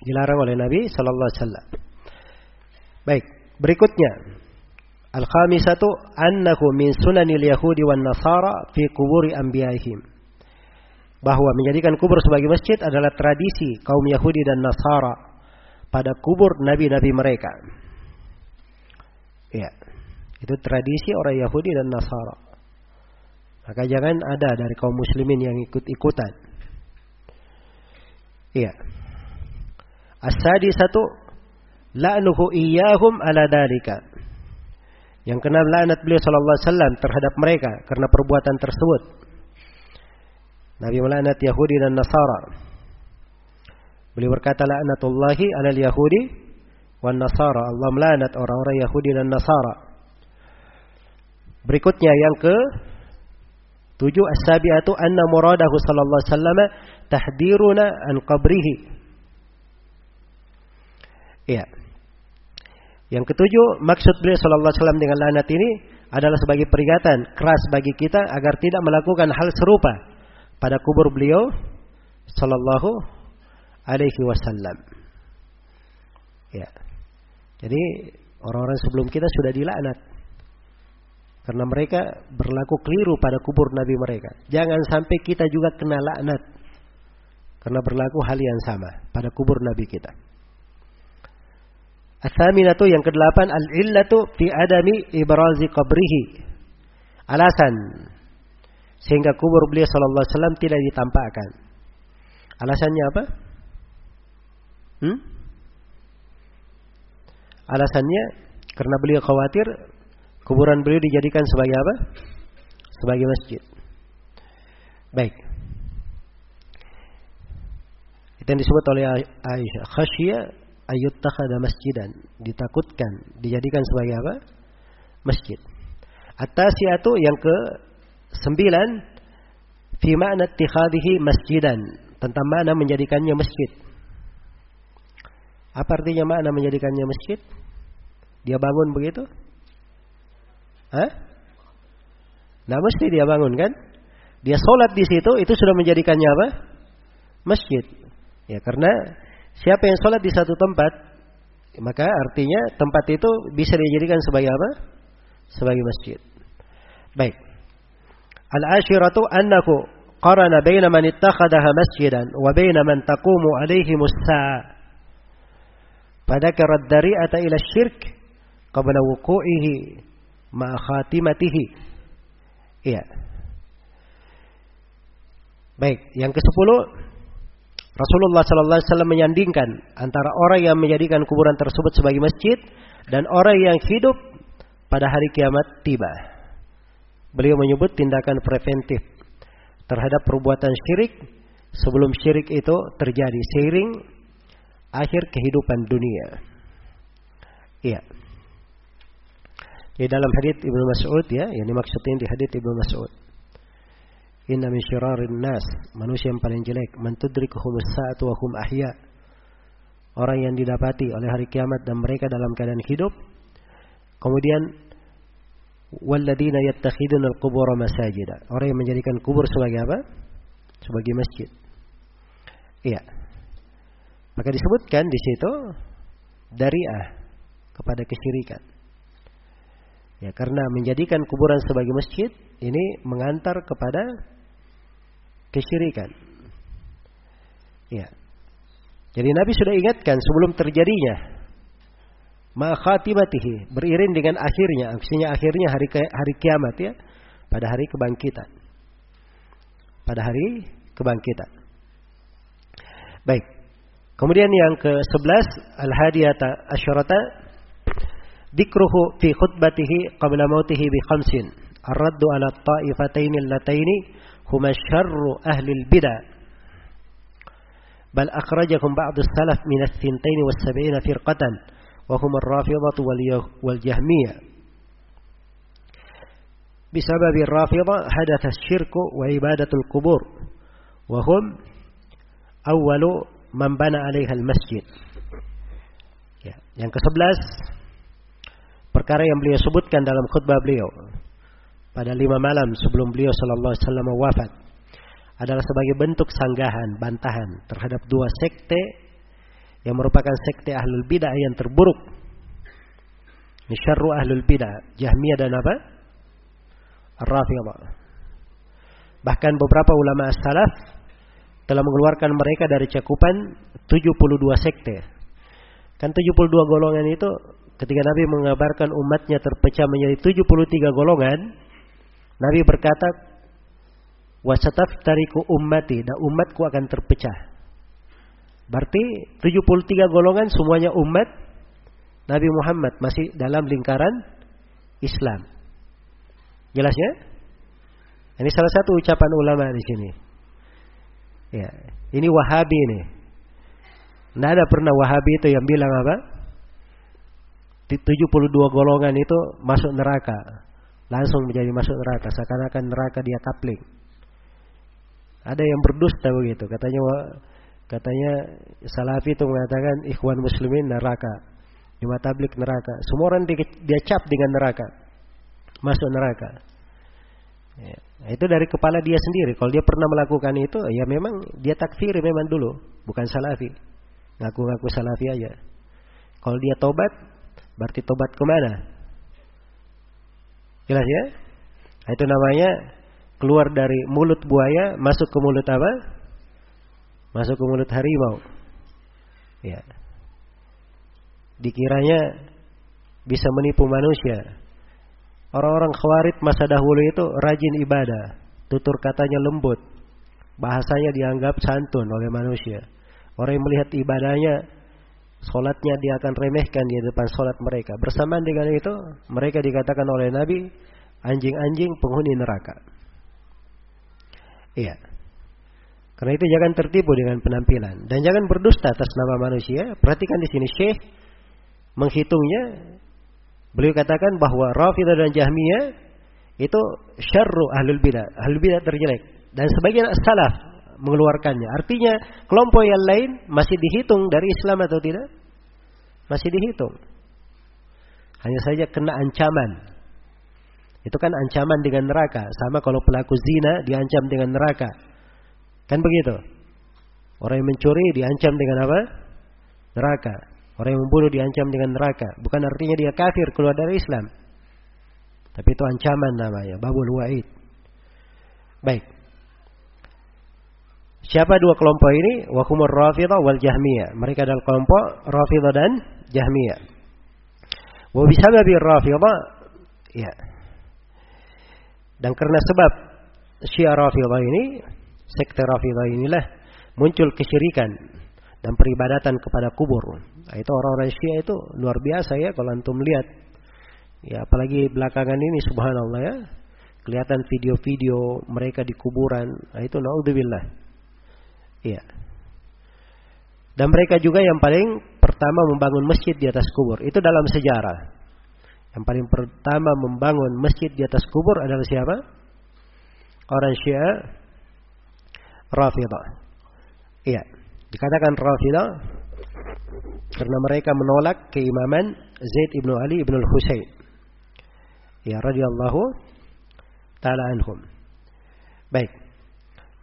Dilarang oleh Nabi sallallahu alaihi wasallam. Baik, berikutnya Al-khamisatu annahu min sunanil yahudi wan nasara fi kuburi anbiya'ihim. Bahwa menjadikan kubur sebagai masjid adalah tradisi kaum Yahudi dan Nasara pada kubur nabi-nabi mereka. Ya. Itu tradisi orang Yahudi dan Nasara. Maka jangan ada dari kaum muslimin yang ikut-ikutan. Iya. As-sadisatu la'nuhu iyyahum ala dalika yang kena laknat beliau sallallahu alaihi wasallam terhadap mereka karena perbuatan tersebut. Nabi melaknat Yahudi dan Nasara. Beliau berkata laknatullahi alal Yahudi wan Nasara. Allah melaknat orang-orang Yahudi dan Nasara. Berikutnya yang ke tujuh as-sabiatu anna muradahu sallallahu alaihi wasallam tahdiruna an qabrihi. Iya. Yang ketujuh, maksud beliau sallallahu alaihi wasallam dengan lanat ini adalah sebagai peringatan keras bagi kita agar tidak melakukan hal serupa pada kubur beliau sallallahu alaihi wasallam. Ya. Jadi orang-orang sebelum kita sudah dilaknat. Karena mereka berlaku keliru pada kubur Nabi mereka. Jangan sampai kita juga kena laknat. Karena berlaku hal yang sama pada kubur Nabi kita. Asaminatu yang kedelapan al-illatu fi adami ibrazi qabrihi. Alasan sehingga kubur beliau sallallahu alaihi wasallam tidak ditampakkan. Alasannya apa? Hmm? Alasannya karena beliau khawatir kuburan beliau dijadikan sebagai apa? Sebagai masjid. Baik. Itu yang disebut oleh Aisyah. Khasyia ayut takhada masjidan. Ditakutkan. Dijadikan sebagai apa? Masjid. At-tasiatu yang ke sembilan. Fi ma'na tikhadihi masjidan. Tentang makna menjadikannya masjid. Apa artinya makna menjadikannya masjid? Dia bangun begitu? Hah? Nah mesti dia bangun kan? Dia sholat di situ itu sudah menjadikannya apa? Masjid. Ya karena siapa yang sholat di satu tempat maka artinya tempat itu bisa dijadikan sebagai apa? Sebagai masjid. Baik. Al-ashiratu annahu qarana baina man ittakhadaha masjidan wa baina man taqumu alaihi musaa. Fadakara ad-dari'ata ila syirk qabla wuqu'ihi ma khatimatihi. Iya. Baik, yang ke-10 Rasulullah sallallahu alaihi wasallam menyandingkan antara orang yang menjadikan kuburan tersebut sebagai masjid dan orang yang hidup pada hari kiamat tiba. Beliau menyebut tindakan preventif terhadap perbuatan syirik sebelum syirik itu terjadi seiring akhir kehidupan dunia. Iya. Di dalam hadis Ibnu Mas'ud ya, yang dimaksudin di hadis Ibnu Mas'ud. Inna min syirarin nas, manusia yang paling jelek, man tudrikuhumus sa'atu wa hum ahya. Orang yang didapati oleh hari kiamat dan mereka dalam keadaan hidup. Kemudian walladzina yattakhiduna al-qubur masajida. Orang yang menjadikan kubur sebagai apa? Sebagai masjid. Iya. Maka disebutkan di situ dariah kepada kesyirikan. Ya, karena menjadikan kuburan sebagai masjid ini mengantar kepada kesyirikan. Ya. Jadi Nabi sudah ingatkan sebelum terjadinya makhatibatihi beriring dengan akhirnya, maksudnya akhirnya hari hari kiamat ya, pada hari kebangkitan. Pada hari kebangkitan. Baik. Kemudian yang ke-11 al-hadiyata asyrata dikruhu fi khutbatihi qabla mautihi bi khamsin. Ar-raddu ala ta'ifataini allataini هما شر أهل البدع. بل أخرجهم بعض السلف من الثنتين والسبعين فرقة وهم الرافضة والجهمية. بسبب الرافضة حدث الشرك وعبادة القبور وهم أول من بنى عليها المسجد. Yang ke-11 perkara yang beliau sebutkan dalam khutbah beliau. Pada lima malam sebelum beliau sallallahu alaihi wasallam wafat adalah sebagai bentuk sanggahan, bantahan terhadap dua sekte yang merupakan sekte ahlul bidah yang terburuk. Nisyarru ahlul bidah, Jahmiyah dan apa? Ar-Rafidhah. Bahkan beberapa ulama as-salaf telah mengeluarkan mereka dari cakupan 72 sekte. Kan 72 golongan itu ketika Nabi mengabarkan umatnya terpecah menjadi 73 golongan, Nabi berkata, tariku ummati dan umatku akan terpecah. Berarti 73 golongan semuanya umat Nabi Muhammad masih dalam lingkaran Islam. Jelas ya? Ini salah satu ucapan ulama di sini. Ya, ini Wahabi ini. Tidak ada pernah Wahabi itu yang bilang apa? 72 golongan itu masuk neraka. Langsung menjadi masuk neraka. Seakan-akan neraka dia kapling. Ada yang berdusta begitu. Katanya katanya Salafi itu mengatakan ikhwan muslimin neraka. Di tablik neraka. Semua orang dia, dia cap dengan neraka. Masuk neraka. Ya. Itu dari kepala dia sendiri. Kalau dia pernah melakukan itu, ya memang dia takfir memang dulu, bukan salafi. Ngaku-ngaku salafi aja. Kalau dia tobat, Berarti tobat ke mana? Jelas ya? Itu namanya keluar dari mulut buaya masuk ke mulut apa? Masuk ke mulut harimau. Ya. Dikiranya bisa menipu manusia. Orang-orang khawarid masa dahulu itu rajin ibadah, tutur katanya lembut, bahasanya dianggap santun oleh manusia. Orang yang melihat ibadahnya, sholatnya dia akan remehkan di depan sholat mereka. Bersamaan dengan itu, mereka dikatakan oleh Nabi, anjing-anjing penghuni neraka. Iya. Karena itu jangan tertipu dengan penampilan dan jangan berdusta atas nama manusia. Perhatikan di sini Syekh menghitungnya beliau katakan bahwa Rafidah dan Jahmiyah itu syarru ahlul bidah, ahlul bidah terjelek dan sebagian salaf mengeluarkannya. Artinya kelompok yang lain masih dihitung dari Islam atau tidak? Masih dihitung. Hanya saja kena ancaman. Itu kan ancaman dengan neraka. Sama kalau pelaku zina diancam dengan neraka. Kan begitu? Orang yang mencuri diancam dengan apa? Neraka. Orang yang membunuh diancam dengan neraka. Bukan artinya dia kafir keluar dari Islam. Tapi itu ancaman namanya. Babul wa'id. Baik. Siapa dua kelompok ini? Wahumur Rafidah wal Jahmiyah. Mereka adalah kelompok Rafidah dan Jahmiyah. Wa bisababi Rafidah ya. Dan karena sebab Syiah Rafidah ini, sekte Rafidah inilah muncul kesyirikan dan peribadatan kepada kubur. Nah, itu orang-orang Syiah itu luar biasa ya kalau antum lihat. Ya apalagi belakangan ini subhanallah ya. Kelihatan video-video mereka di kuburan. Nah, itu naudzubillah. Iya. Dan mereka juga yang paling pertama membangun masjid di atas kubur. Itu dalam sejarah. Yang paling pertama membangun masjid di atas kubur adalah siapa? Orang Syiah Rafidah. Iya. Dikatakan Rafidah karena mereka menolak keimaman Zaid ibnu Ali ibnu Husain. Ya radhiyallahu taala anhum. Baik.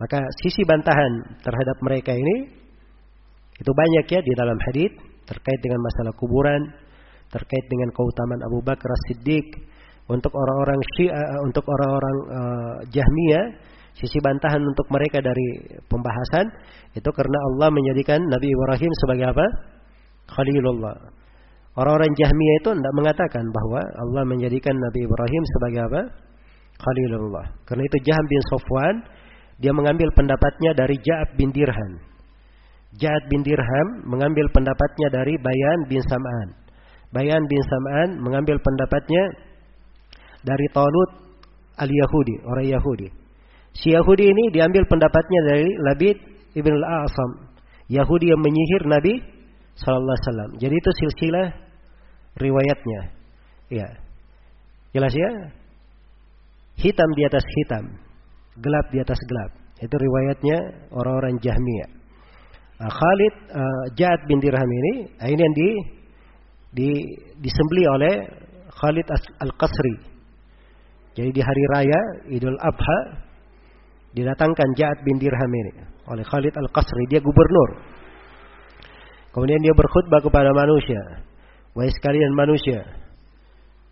Maka sisi bantahan terhadap mereka ini itu banyak ya di dalam hadis terkait dengan masalah kuburan, terkait dengan keutamaan Abu Bakar Siddiq untuk orang-orang Syiah, untuk orang-orang uh, Jahmiyah, sisi bantahan untuk mereka dari pembahasan itu karena Allah menjadikan Nabi Ibrahim sebagai apa? Khalilullah. Orang-orang Jahmiyah itu tidak mengatakan bahwa Allah menjadikan Nabi Ibrahim sebagai apa? Khalilullah. Karena itu Jaham bin Sofwan dia mengambil pendapatnya dari Ja'ad bin Dirham. Ja'ad bin Dirham mengambil pendapatnya dari Bayan bin Sam'an. Bayan bin Sam'an mengambil pendapatnya dari Talut al-Yahudi, orang Yahudi. Si Yahudi ini diambil pendapatnya dari Labid ibn al-A'sam. Yahudi yang menyihir Nabi sallallahu alaihi. Jadi itu silsilah riwayatnya. Ya. Jelas ya? Hitam di atas hitam gelap di atas gelap. Itu riwayatnya orang-orang Jahmiyah. Uh, Khalid uh, Ja'ad bin Dirham ini, uh, ini yang di, di disembeli oleh Khalid Al-Qasri. Jadi di hari raya Idul Adha didatangkan Ja'ad bin Dirham ini oleh Khalid Al-Qasri, dia gubernur. Kemudian dia berkhutbah kepada manusia. Wahai sekalian manusia,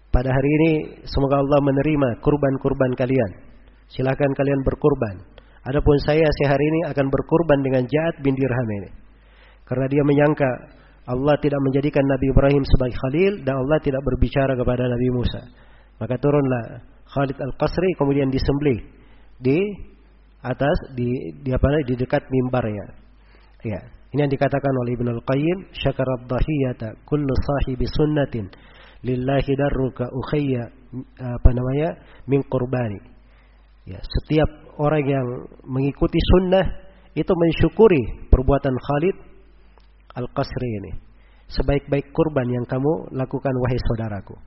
pada hari ini semoga Allah menerima kurban-kurban kalian. Silahkan kalian berkurban. Adapun saya sehari ini akan berkurban dengan Ja'ad bin Dirham ini. Karena dia menyangka Allah tidak menjadikan Nabi Ibrahim sebagai khalil dan Allah tidak berbicara kepada Nabi Musa. Maka turunlah Khalid Al-Qasri kemudian disembelih di atas di di apa di dekat mimbarnya. Ya. Ini yang dikatakan oleh Ibnu Al-Qayyim, syakarad dahiyata kullu sahibi sunnatin lillahi darruka ukhayya apa namanya min qurbani. Ya, setiap orang yang mengikuti sunnah itu mensyukuri perbuatan Khalid Al-Qasri ini. Sebaik-baik kurban yang kamu lakukan wahai saudaraku.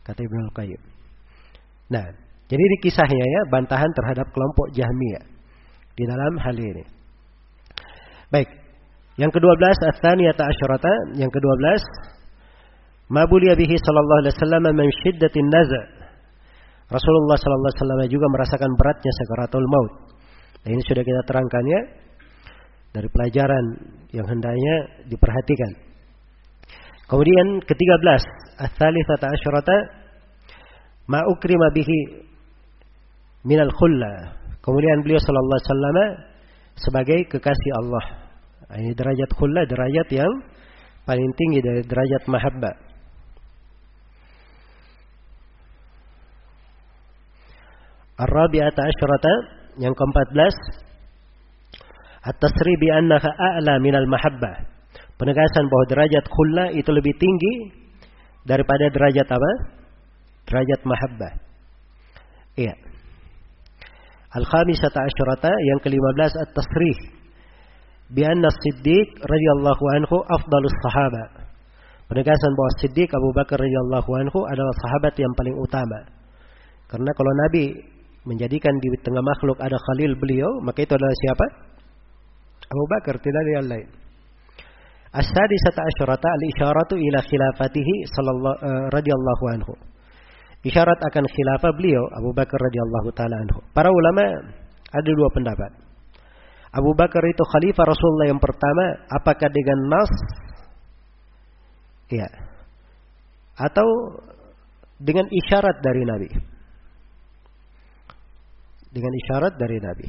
Kata Ibnu Al-Qayyim. Nah, jadi di kisahnya ya bantahan terhadap kelompok Jahmiyah di dalam hal ini. Baik. Yang ke-12 ats-tsaniyata asyarata, yang ke-12 ma bihi sallallahu alaihi wasallam min syiddatin naza' Rasulullah sallallahu alaihi wasallam juga merasakan beratnya sakaratul maut. Nah, ini sudah kita terangkannya dari pelajaran yang hendaknya diperhatikan. Kemudian ke-13, ats-tsalitsata asyrata ma ukrima bihi minal khulla. Kemuliaan beliau sallallahu alaihi wasallam sebagai kekasih Allah. Ini derajat khulla, derajat yang paling tinggi dari derajat mahabbah. Ar-rabi'ata asyrata yang ke-14 At-tasri bi annaha a'la minal mahabbah. Penegasan bahwa derajat khulla itu lebih tinggi daripada derajat apa? Derajat mahabbah. Iya. Al-khamisata asyrata yang ke-15 at-tasrih bi anna Siddiq radhiyallahu anhu afdalus sahabat. Penegasan bahwa Siddiq Abu Bakar radhiyallahu anhu adalah sahabat yang paling utama. Karena kalau Nabi menjadikan di tengah makhluk ada khalil beliau, maka itu adalah siapa? Abu Bakar, tidak ada yang lain. As-sadisata asyarata al-isyaratu ila khilafatihi sallallahu uh, radhiyallahu anhu. Isyarat akan khilafah beliau Abu Bakar radhiyallahu taala anhu. Para ulama ada dua pendapat. Abu Bakar itu khalifah Rasulullah yang pertama apakah dengan nas ya atau dengan isyarat dari Nabi? Dengan isyarat dari Nabi.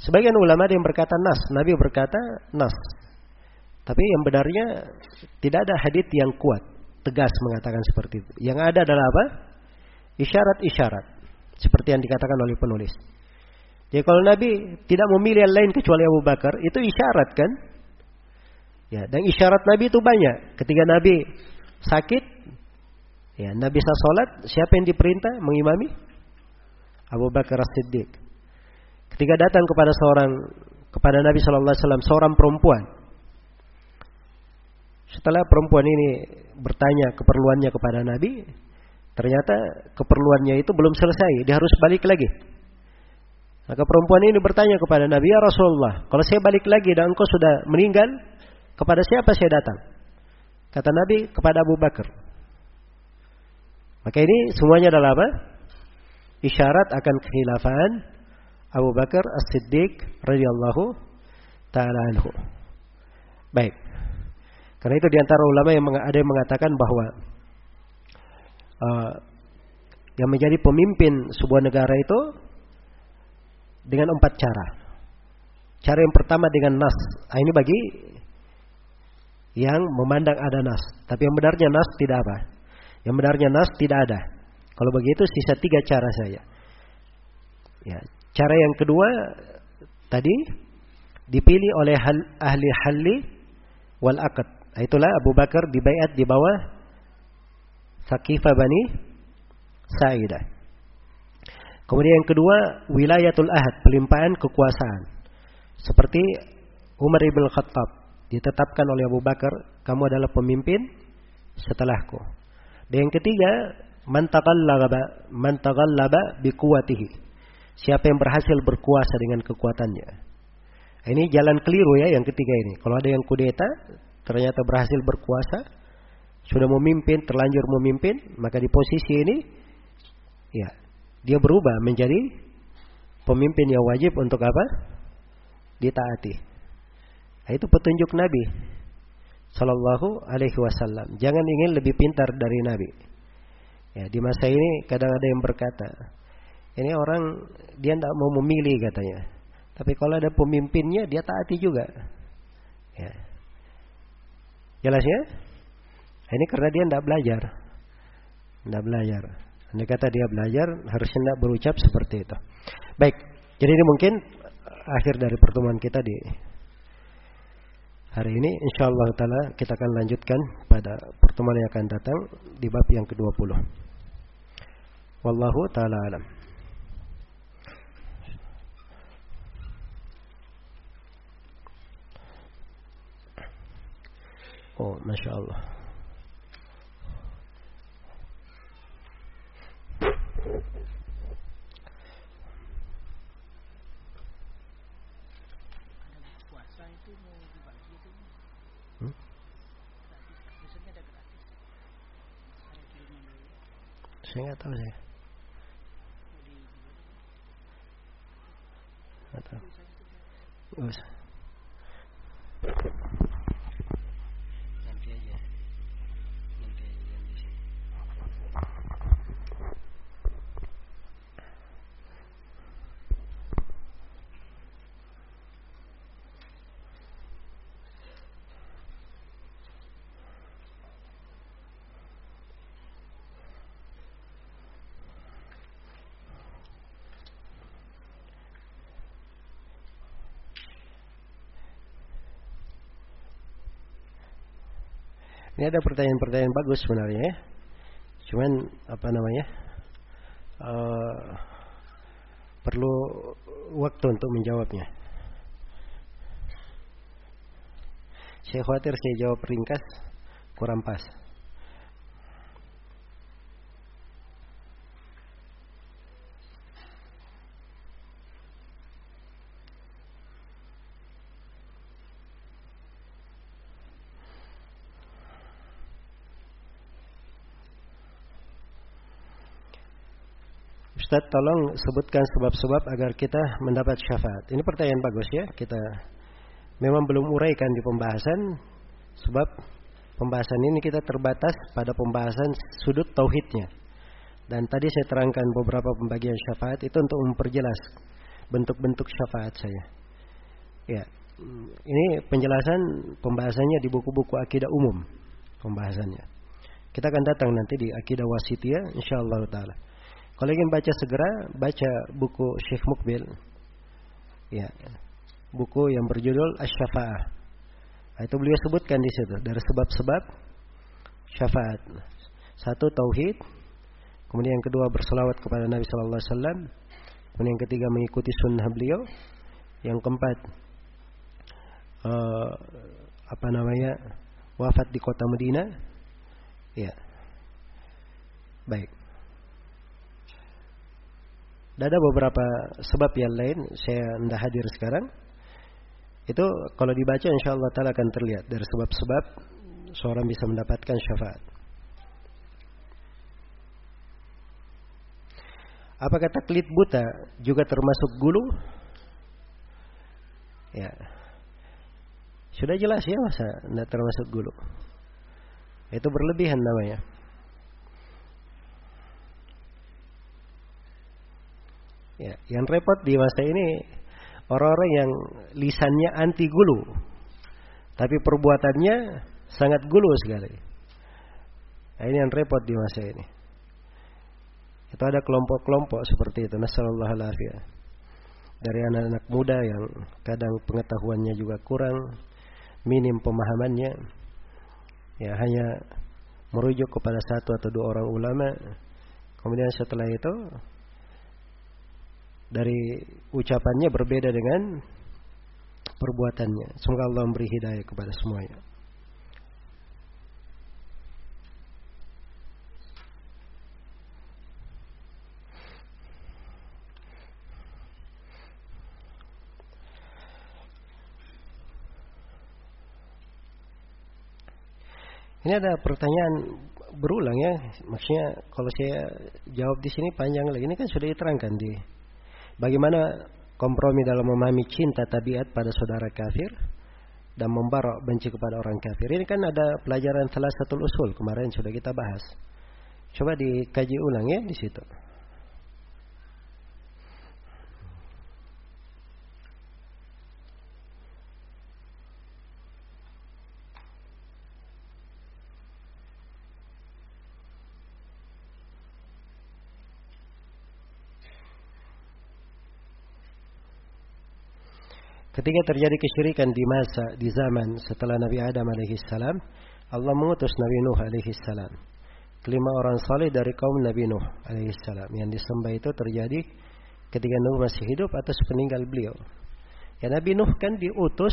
Sebagian ulama yang berkata nas, Nabi berkata nas. Tapi yang benarnya tidak ada hadis yang kuat, tegas mengatakan seperti itu. Yang ada adalah apa? Isyarat-isyarat. Seperti yang dikatakan oleh penulis. Jadi kalau Nabi tidak memilih yang lain kecuali Abu Bakar, itu isyarat kan? Ya, dan isyarat Nabi itu banyak. Ketika Nabi sakit, ya, Nabi bisa sholat, siapa yang diperintah mengimami? Abu Bakar As-Siddiq. Ketika datang kepada seorang kepada Nabi Shallallahu Alaihi Wasallam seorang perempuan. Setelah perempuan ini bertanya keperluannya kepada Nabi, ternyata keperluannya itu belum selesai, dia harus balik lagi. Maka perempuan ini bertanya kepada Nabi, "Ya Rasulullah, kalau saya balik lagi dan engkau sudah meninggal, kepada siapa saya datang?" Kata Nabi, "Kepada Abu Bakar." Maka ini semuanya adalah apa? Isyarat akan kekhilafan Abu Bakar As-Siddiq radhiyallahu taala anhu. Baik. Karena itu di antara ulama yang ada yang mengatakan bahwa uh, yang menjadi pemimpin sebuah negara itu dengan empat cara. Cara yang pertama dengan nas. Nah, ini bagi yang memandang ada nas. Tapi yang benarnya nas tidak apa. Yang benarnya nas tidak ada. Kalau begitu sisa tiga cara saya. Ya, cara yang kedua tadi dipilih oleh hal, ahli halli wal akad. Itulah Abu Bakar dibaiat di bawah Sakifah Bani Sa'idah. Kemudian yang kedua wilayatul ahad, pelimpahan kekuasaan. Seperti Umar ibn Khattab ditetapkan oleh Abu Bakar, kamu adalah pemimpin setelahku. Dan yang ketiga man taghallaba man taghallaba biquwatihi. Siapa yang berhasil berkuasa dengan kekuatannya. Ini jalan keliru ya yang ketiga ini. Kalau ada yang kudeta ternyata berhasil berkuasa, sudah memimpin, terlanjur memimpin, maka di posisi ini ya, dia berubah menjadi pemimpin yang wajib untuk apa? Ditaati. Nah, itu petunjuk Nabi Sallallahu Alaihi Wasallam. Jangan ingin lebih pintar dari Nabi. Ya, di masa ini kadang ada yang berkata, ini orang dia tidak mau memilih katanya. Tapi kalau ada pemimpinnya dia taati juga. Ya. Jelas ya? Ini karena dia tidak belajar. Tidak belajar. Ini kata dia belajar harusnya tidak berucap seperti itu. Baik, jadi ini mungkin akhir dari pertemuan kita di hari ini. Insya Allah kita akan lanjutkan pada pertemuan yang akan datang di bab yang ke-20. Wallahu taala alam. Oh, masya Allah. Hmm? Saya nggak tahu saya. Thank you. Ini ada pertanyaan-pertanyaan bagus sebenarnya ya. Cuman apa namanya? Uh, perlu waktu untuk menjawabnya. Saya khawatir saya jawab ringkas kurang pas. Ustaz tolong sebutkan sebab-sebab agar kita mendapat syafaat. Ini pertanyaan bagus ya. Kita memang belum uraikan di pembahasan sebab pembahasan ini kita terbatas pada pembahasan sudut tauhidnya. Dan tadi saya terangkan beberapa pembagian syafaat itu untuk memperjelas bentuk-bentuk syafaat saya. Ya, ini penjelasan pembahasannya di buku-buku akidah umum pembahasannya. Kita akan datang nanti di akidah wasitiyah insyaallah taala. Kalau ingin baca segera, baca buku Syekh Mukbil. Ya. Buku yang berjudul Asy-Syafa'ah. Nah, itu beliau sebutkan di situ dari sebab-sebab syafaat. Satu tauhid, kemudian yang kedua berselawat kepada Nabi sallallahu alaihi wasallam, kemudian yang ketiga mengikuti sunnah beliau, yang keempat uh, apa namanya? wafat di kota Medina. Ya. Baik. Dan ada beberapa sebab yang lain saya tidak hadir sekarang. Itu kalau dibaca insya Allah taala akan terlihat dari sebab-sebab seorang bisa mendapatkan syafaat. Apakah taklid buta juga termasuk gulu? Ya. Sudah jelas ya masa tidak termasuk gulu. Itu berlebihan namanya. Ya, yang repot di masa ini orang-orang yang lisannya anti gulu, tapi perbuatannya sangat gulu sekali. Nah, ini yang repot di masa ini. Itu ada kelompok-kelompok seperti itu. Nasallallahu alaihi Dari anak-anak muda yang kadang pengetahuannya juga kurang, minim pemahamannya. Ya hanya merujuk kepada satu atau dua orang ulama. Kemudian setelah itu dari ucapannya berbeda dengan perbuatannya. Semoga Allah memberi hidayah kepada semuanya. Ini ada pertanyaan berulang ya, maksudnya kalau saya jawab di sini panjang lagi. Ini kan sudah diterangkan di Bagaimana kompromi dalam memahami cinta tabiat pada saudara kafir dan membarok benci kepada orang kafir. Ini kan ada pelajaran salah satu usul kemarin sudah kita bahas. Coba dikaji ulang ya di situ. Ketika terjadi kesyirikan di masa di zaman setelah Nabi Adam alaihissalam, Allah mengutus Nabi Nuh alaihissalam. Kelima orang saleh dari kaum Nabi Nuh alaihissalam yang disembah itu terjadi ketika Nuh masih hidup atas peninggal beliau. Ya Nabi Nuh kan diutus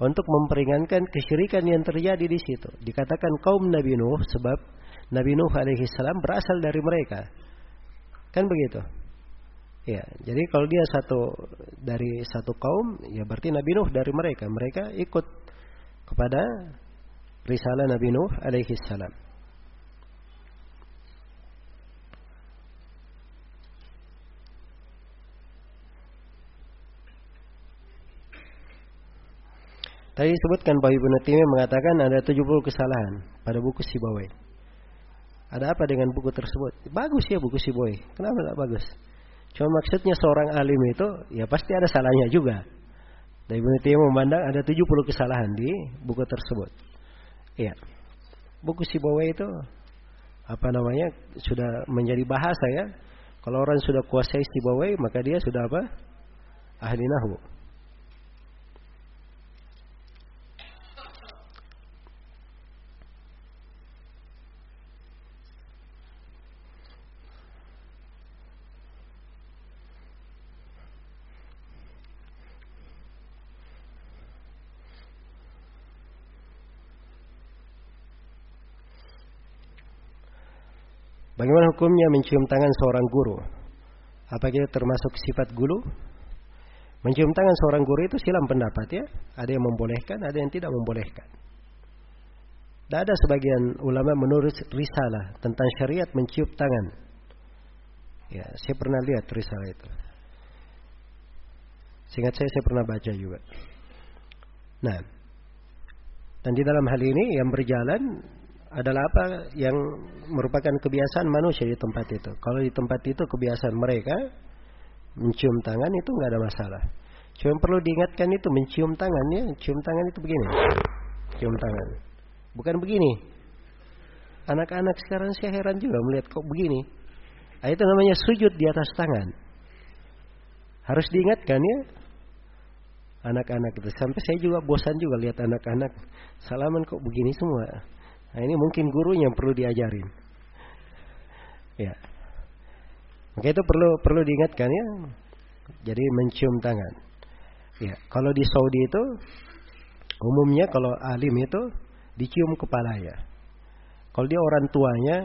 untuk memperingatkan kesyirikan yang terjadi di situ. Dikatakan kaum Nabi Nuh sebab Nabi Nuh alaihissalam berasal dari mereka. Kan begitu. Ya, jadi kalau dia satu dari satu kaum, ya berarti Nabi Nuh dari mereka. Mereka ikut kepada risalah Nabi Nuh alaihi salam. Tadi disebutkan bahwa Ibnu Taimiyah mengatakan ada 70 kesalahan pada buku Sibawai. Ada apa dengan buku tersebut? Bagus ya buku Sibawai. Kenapa tidak bagus? Cuma maksudnya seorang alim itu ya pasti ada salahnya juga. Dan Ibnu Taimiyah memandang ada 70 kesalahan di buku tersebut. Iya. Buku Sibawa itu apa namanya sudah menjadi bahasa ya. Kalau orang sudah kuasai Sibawai maka dia sudah apa? Ahli nahwu. Bagaimana hukumnya mencium tangan seorang guru? Apa kita termasuk sifat guru? Mencium tangan seorang guru itu silam pendapat ya. Ada yang membolehkan, ada yang tidak membolehkan. Dan ada sebagian ulama menurut risalah tentang syariat mencium tangan. Ya, saya pernah lihat risalah itu. Seingat saya, saya pernah baca juga. Nah, dan di dalam hal ini yang berjalan adalah apa yang merupakan kebiasaan manusia di tempat itu. Kalau di tempat itu kebiasaan mereka mencium tangan itu nggak ada masalah. Cuma perlu diingatkan itu mencium tangan ya, cium tangan itu begini. Cium tangan. Bukan begini. Anak-anak sekarang saya heran juga melihat kok begini. Nah, itu namanya sujud di atas tangan. Harus diingatkan ya. Anak-anak itu sampai saya juga bosan juga lihat anak-anak salaman kok begini semua. Nah, ini mungkin gurunya yang perlu diajarin. Ya. Maka itu perlu perlu diingatkan ya. Jadi mencium tangan. Ya, kalau di Saudi itu umumnya kalau alim itu dicium kepalanya. Kalau dia orang tuanya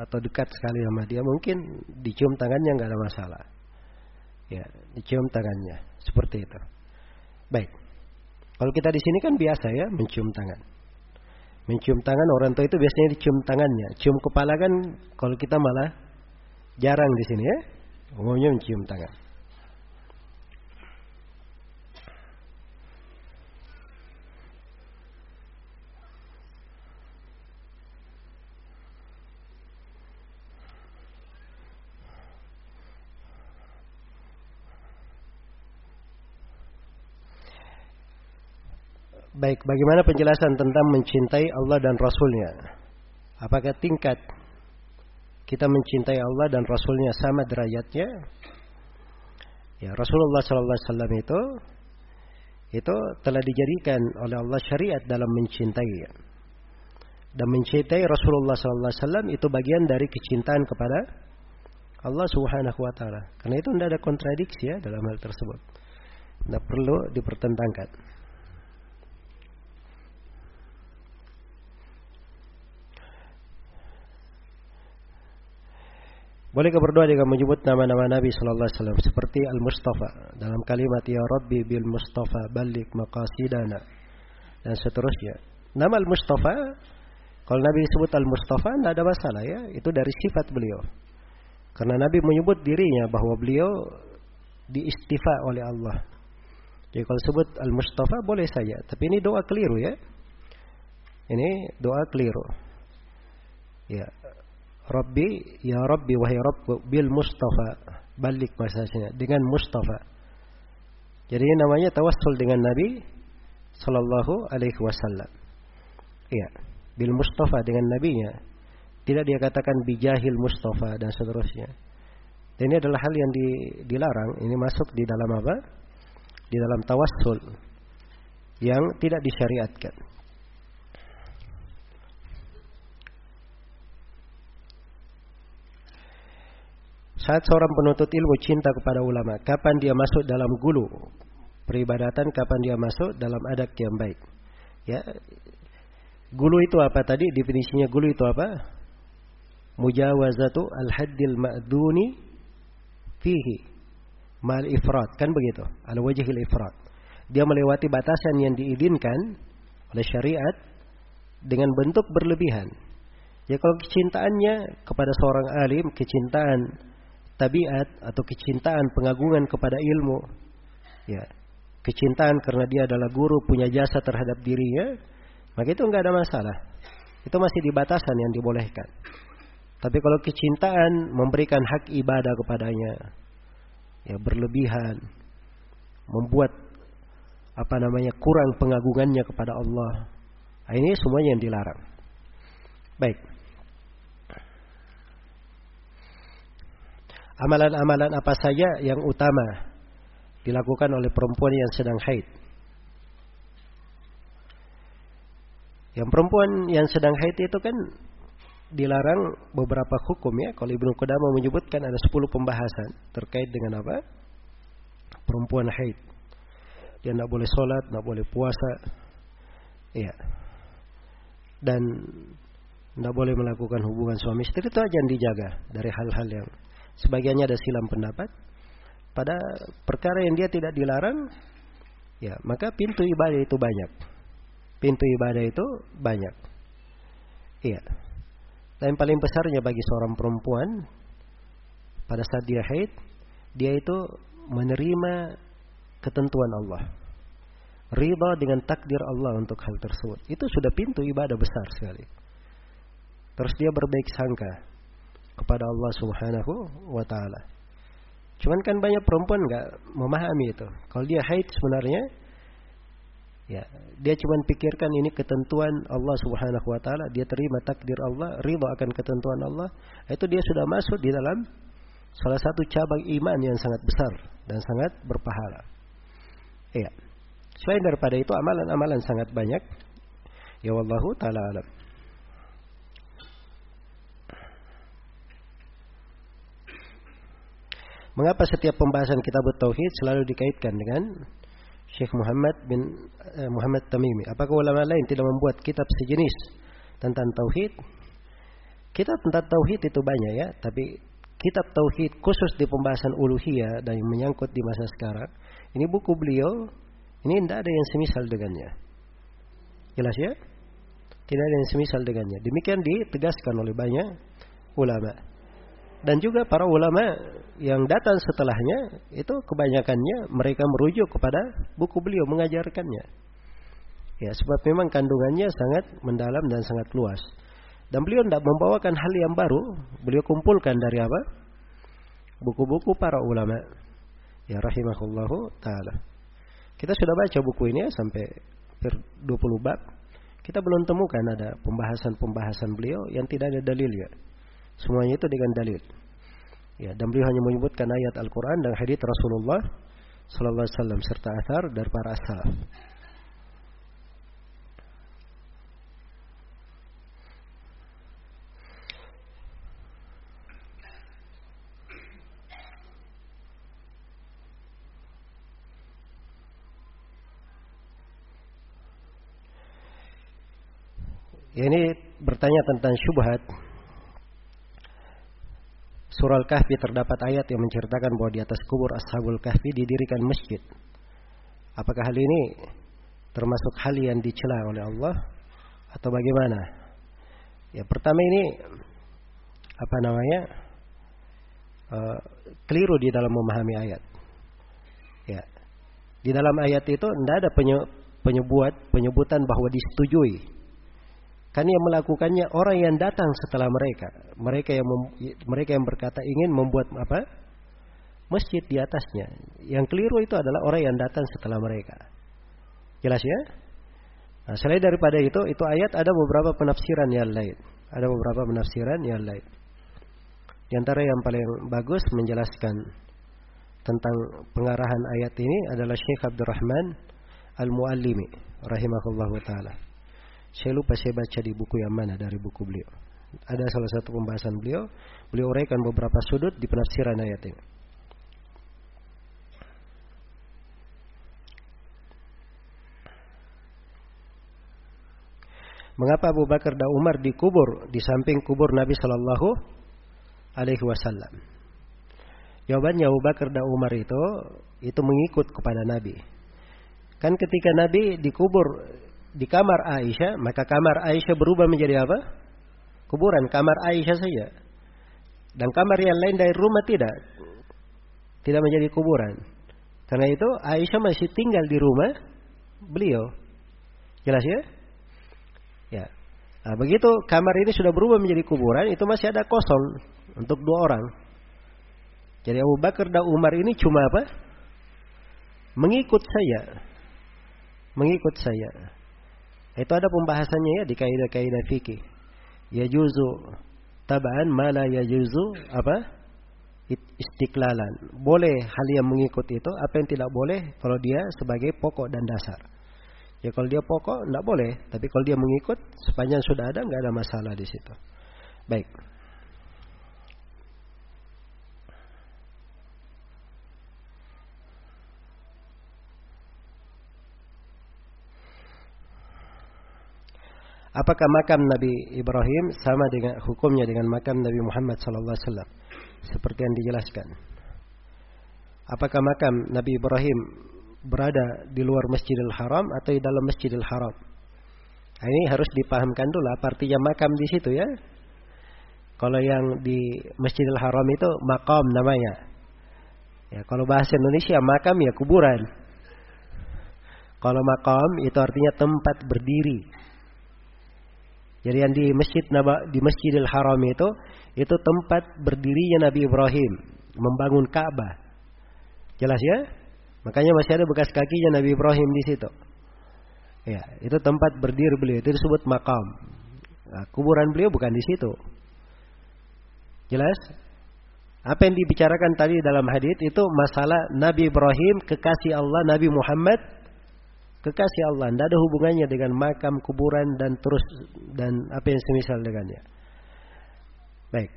atau dekat sekali sama dia mungkin dicium tangannya nggak ada masalah. Ya, dicium tangannya seperti itu. Baik. Kalau kita di sini kan biasa ya mencium tangan. Mencium tangan orang tua itu biasanya dicium tangannya. Cium kepala kan kalau kita malah jarang di sini ya. Umumnya mencium tangan. Baik, bagaimana penjelasan tentang mencintai Allah dan Rasulnya? Apakah tingkat kita mencintai Allah dan Rasulnya sama derajatnya? Ya, Rasulullah SAW itu itu telah dijadikan oleh Allah syariat dalam mencintai. Dan mencintai Rasulullah SAW itu bagian dari kecintaan kepada Allah Subhanahu Wa Taala. Karena itu tidak ada kontradiksi ya dalam hal tersebut. Tidak perlu dipertentangkan. Bolehkah berdoa dengan menyebut nama-nama Nabi Sallallahu Alaihi Wasallam seperti Al Mustafa dalam kalimat Ya Rabbi bil Mustafa balik maqasidana dan seterusnya. Nama Al Mustafa kalau Nabi disebut Al Mustafa tidak ada masalah ya itu dari sifat beliau. Karena Nabi menyebut dirinya bahwa beliau diistifa oleh Allah. Jadi kalau sebut Al Mustafa boleh saja, tapi ini doa keliru ya. Ini doa keliru. Ya, Rabbi, ya Rabbi, wahai Rabb, bil Mustafa. Balik bahasanya, dengan Mustafa. Jadi ini namanya tawassul dengan Nabi Sallallahu Alaihi Wasallam. Iya, bil Mustafa dengan Nabinya. Tidak dia katakan bijahil Mustafa dan seterusnya. Dan ini adalah hal yang dilarang. Ini masuk di dalam apa? Di dalam tawassul yang tidak disyariatkan. Saat seorang penuntut ilmu cinta kepada ulama, kapan dia masuk dalam gulu peribadatan, kapan dia masuk dalam adat yang baik. Ya. Gulu itu apa tadi? Definisinya gulu itu apa? Mujawazatu al-haddil ma'duni fihi mal ifrat kan begitu al wajhil ifrat dia melewati batasan yang diizinkan oleh syariat dengan bentuk berlebihan ya kalau kecintaannya kepada seorang alim kecintaan tabiat atau kecintaan pengagungan kepada ilmu. Ya kecintaan karena dia adalah guru punya jasa terhadap dirinya maka itu enggak ada masalah. Itu masih di batasan yang dibolehkan. Tapi kalau kecintaan memberikan hak ibadah kepadanya ya berlebihan membuat apa namanya kurang pengagungannya kepada Allah nah, ini semuanya yang dilarang. Baik amalan-amalan apa saja yang utama dilakukan oleh perempuan yang sedang haid. Yang perempuan yang sedang haid itu kan dilarang beberapa hukum ya. Kalau Ibnu Qudamah menyebutkan ada 10 pembahasan terkait dengan apa? Perempuan haid. Dia tidak boleh sholat, tidak boleh puasa. Ya. Dan Tidak boleh melakukan hubungan suami istri itu aja yang dijaga dari hal-hal yang sebagiannya ada silam pendapat. Pada perkara yang dia tidak dilarang, ya maka pintu ibadah itu banyak. Pintu ibadah itu banyak. Iya. Dan paling besarnya bagi seorang perempuan pada saat dia haid, dia itu menerima ketentuan Allah. Riba dengan takdir Allah untuk hal tersebut. Itu sudah pintu ibadah besar sekali. Terus dia berbaik sangka kepada Allah Subhanahu wa taala. Cuman kan banyak perempuan nggak memahami itu. Kalau dia haid sebenarnya ya, dia cuma pikirkan ini ketentuan Allah Subhanahu wa taala, dia terima takdir Allah, ridha akan ketentuan Allah, itu dia sudah masuk di dalam salah satu cabang iman yang sangat besar dan sangat berpahala. Iya. Selain daripada itu amalan-amalan sangat banyak. Ya wallahu taala alam. Mengapa setiap pembahasan kitab tauhid selalu dikaitkan dengan Syekh Muhammad bin eh, Muhammad Tamimi? Apakah ulama lain tidak membuat kitab sejenis tentang tauhid? Kitab tentang tauhid itu banyak ya, tapi kitab tauhid khusus di pembahasan uluhiyah dan yang menyangkut di masa sekarang. Ini buku beliau, ini tidak ada yang semisal dengannya. Jelas ya? Tidak ada yang semisal dengannya. Demikian ditegaskan oleh banyak ulama. Dan juga para ulama yang datang setelahnya itu kebanyakannya mereka merujuk kepada buku beliau mengajarkannya. Ya, sebab memang kandungannya sangat mendalam dan sangat luas. Dan beliau tidak membawakan hal yang baru, beliau kumpulkan dari apa? Buku-buku para ulama. Ya rahimahullahu taala. Kita sudah baca buku ini ya sampai 20 bab. Kita belum temukan ada pembahasan-pembahasan beliau yang tidak ada dalil ya. Semuanya itu dengan dalil. Ya, dan beliau hanya menyebutkan ayat Al-Quran dan hadits Rasulullah Sallallahu Alaihi Wasallam serta asar dari para salaf. ini bertanya tentang syubhat. Surah Al-Kahfi terdapat ayat yang menceritakan bahwa di atas kubur Ashabul Kahfi didirikan masjid. Apakah hal ini termasuk hal yang dicela oleh Allah atau bagaimana? Ya pertama ini apa namanya? Uh, keliru di dalam memahami ayat. Ya. Di dalam ayat itu tidak ada penyebut penyebutan bahwa disetujui kan yang melakukannya orang yang datang setelah mereka. Mereka yang mem, mereka yang berkata ingin membuat apa? Masjid di atasnya. Yang keliru itu adalah orang yang datang setelah mereka. Jelas ya? Nah, selain daripada itu, itu ayat ada beberapa penafsiran yang lain. Ada beberapa penafsiran yang lain. Di antara yang paling bagus menjelaskan tentang pengarahan ayat ini adalah Syekh Abdurrahman Al-Muallimi rahimahullahu taala. Saya lupa saya baca di buku yang mana dari buku beliau. Ada salah satu pembahasan beliau, beliau uraikan beberapa sudut di penafsiran ayat ini. Mengapa Abu Bakar dan Umar dikubur di samping kubur Nabi Shallallahu Alaihi Wasallam? Jawabannya Abu Bakar dan Umar itu itu mengikut kepada Nabi. Kan ketika Nabi dikubur di kamar Aisyah, maka kamar Aisyah berubah menjadi apa? Kuburan kamar Aisyah saja. Dan kamar yang lain dari rumah tidak. Tidak menjadi kuburan. Karena itu Aisyah masih tinggal di rumah beliau. Jelas ya? Ya. Nah, begitu kamar ini sudah berubah menjadi kuburan, itu masih ada kosong untuk dua orang. Jadi Abu Bakar dan Umar ini cuma apa? Mengikut saya. Mengikut saya. Itu ada pembahasannya ya di kaidah-kaidah fikih. Ya juzu tabaan mala ya juzu apa? istiklalan. Boleh hal yang mengikut itu, apa yang tidak boleh kalau dia sebagai pokok dan dasar. Ya kalau dia pokok tidak boleh, tapi kalau dia mengikut sepanjang sudah ada nggak ada masalah di situ. Baik. Apakah makam Nabi Ibrahim sama dengan hukumnya dengan makam Nabi Muhammad sallallahu alaihi wasallam? Seperti yang dijelaskan. Apakah makam Nabi Ibrahim berada di luar Masjidil Haram atau di dalam Masjidil Haram? Nah, ini harus dipahamkan dulu apa artinya makam di situ ya. Kalau yang di Masjidil Haram itu makam namanya. Ya, kalau bahasa Indonesia makam ya kuburan. Kalau makam itu artinya tempat berdiri. Jadi yang di masjid di Masjidil Haram itu itu tempat berdirinya Nabi Ibrahim membangun Ka'bah. Jelas ya? Makanya masih ada bekas kakinya Nabi Ibrahim di situ. Ya, itu tempat berdiri beliau itu disebut makam. Nah, kuburan beliau bukan di situ. Jelas? Apa yang dibicarakan tadi dalam hadis itu masalah Nabi Ibrahim kekasih Allah Nabi Muhammad kekasih Allah. Tidak ada hubungannya dengan makam, kuburan dan terus dan apa yang semisal dengannya. Baik.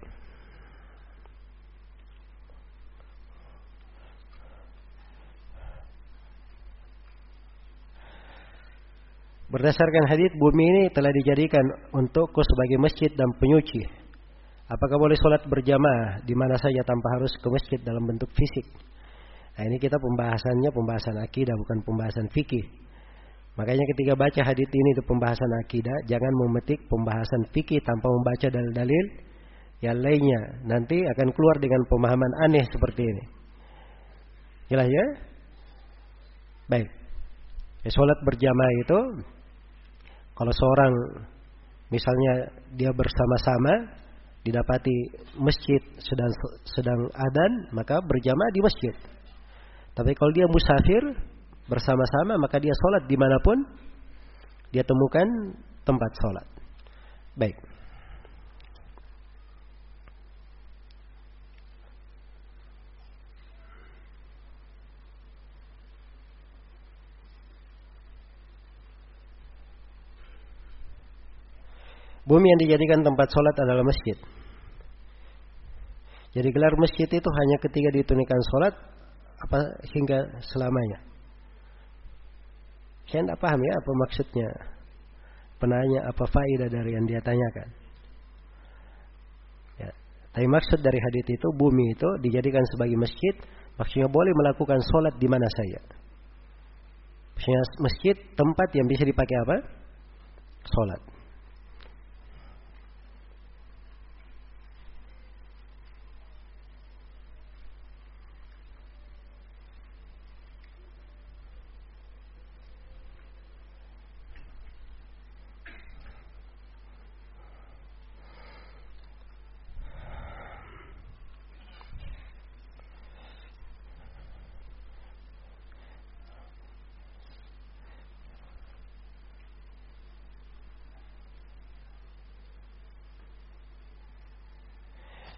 Berdasarkan hadis bumi ini telah dijadikan untukku sebagai masjid dan penyuci. Apakah boleh sholat berjamaah di mana saja tanpa harus ke masjid dalam bentuk fisik? Nah ini kita pembahasannya pembahasan akidah bukan pembahasan fikih. Makanya ketika baca hadis ini itu pembahasan akidah, jangan memetik pembahasan fikih tanpa membaca dalil-dalil yang lainnya. Nanti akan keluar dengan pemahaman aneh seperti ini. Jelas ya? Baik. Ya, sholat berjamaah itu kalau seorang misalnya dia bersama-sama didapati masjid sedang sedang adan, maka berjamaah di masjid. Tapi kalau dia musafir, bersama-sama maka dia sholat di mana pun dia temukan tempat sholat. Baik. Bumi yang dijadikan tempat sholat adalah masjid. Jadi gelar masjid itu hanya ketika ditunaikan sholat apa hingga selamanya. Saya tidak paham ya apa maksudnya. Penanya apa faedah dari yang dia tanyakan. Ya. Tapi maksud dari hadis itu bumi itu dijadikan sebagai masjid, maksudnya boleh melakukan sholat di mana saja. Maksudnya masjid tempat yang bisa dipakai apa? Sholat.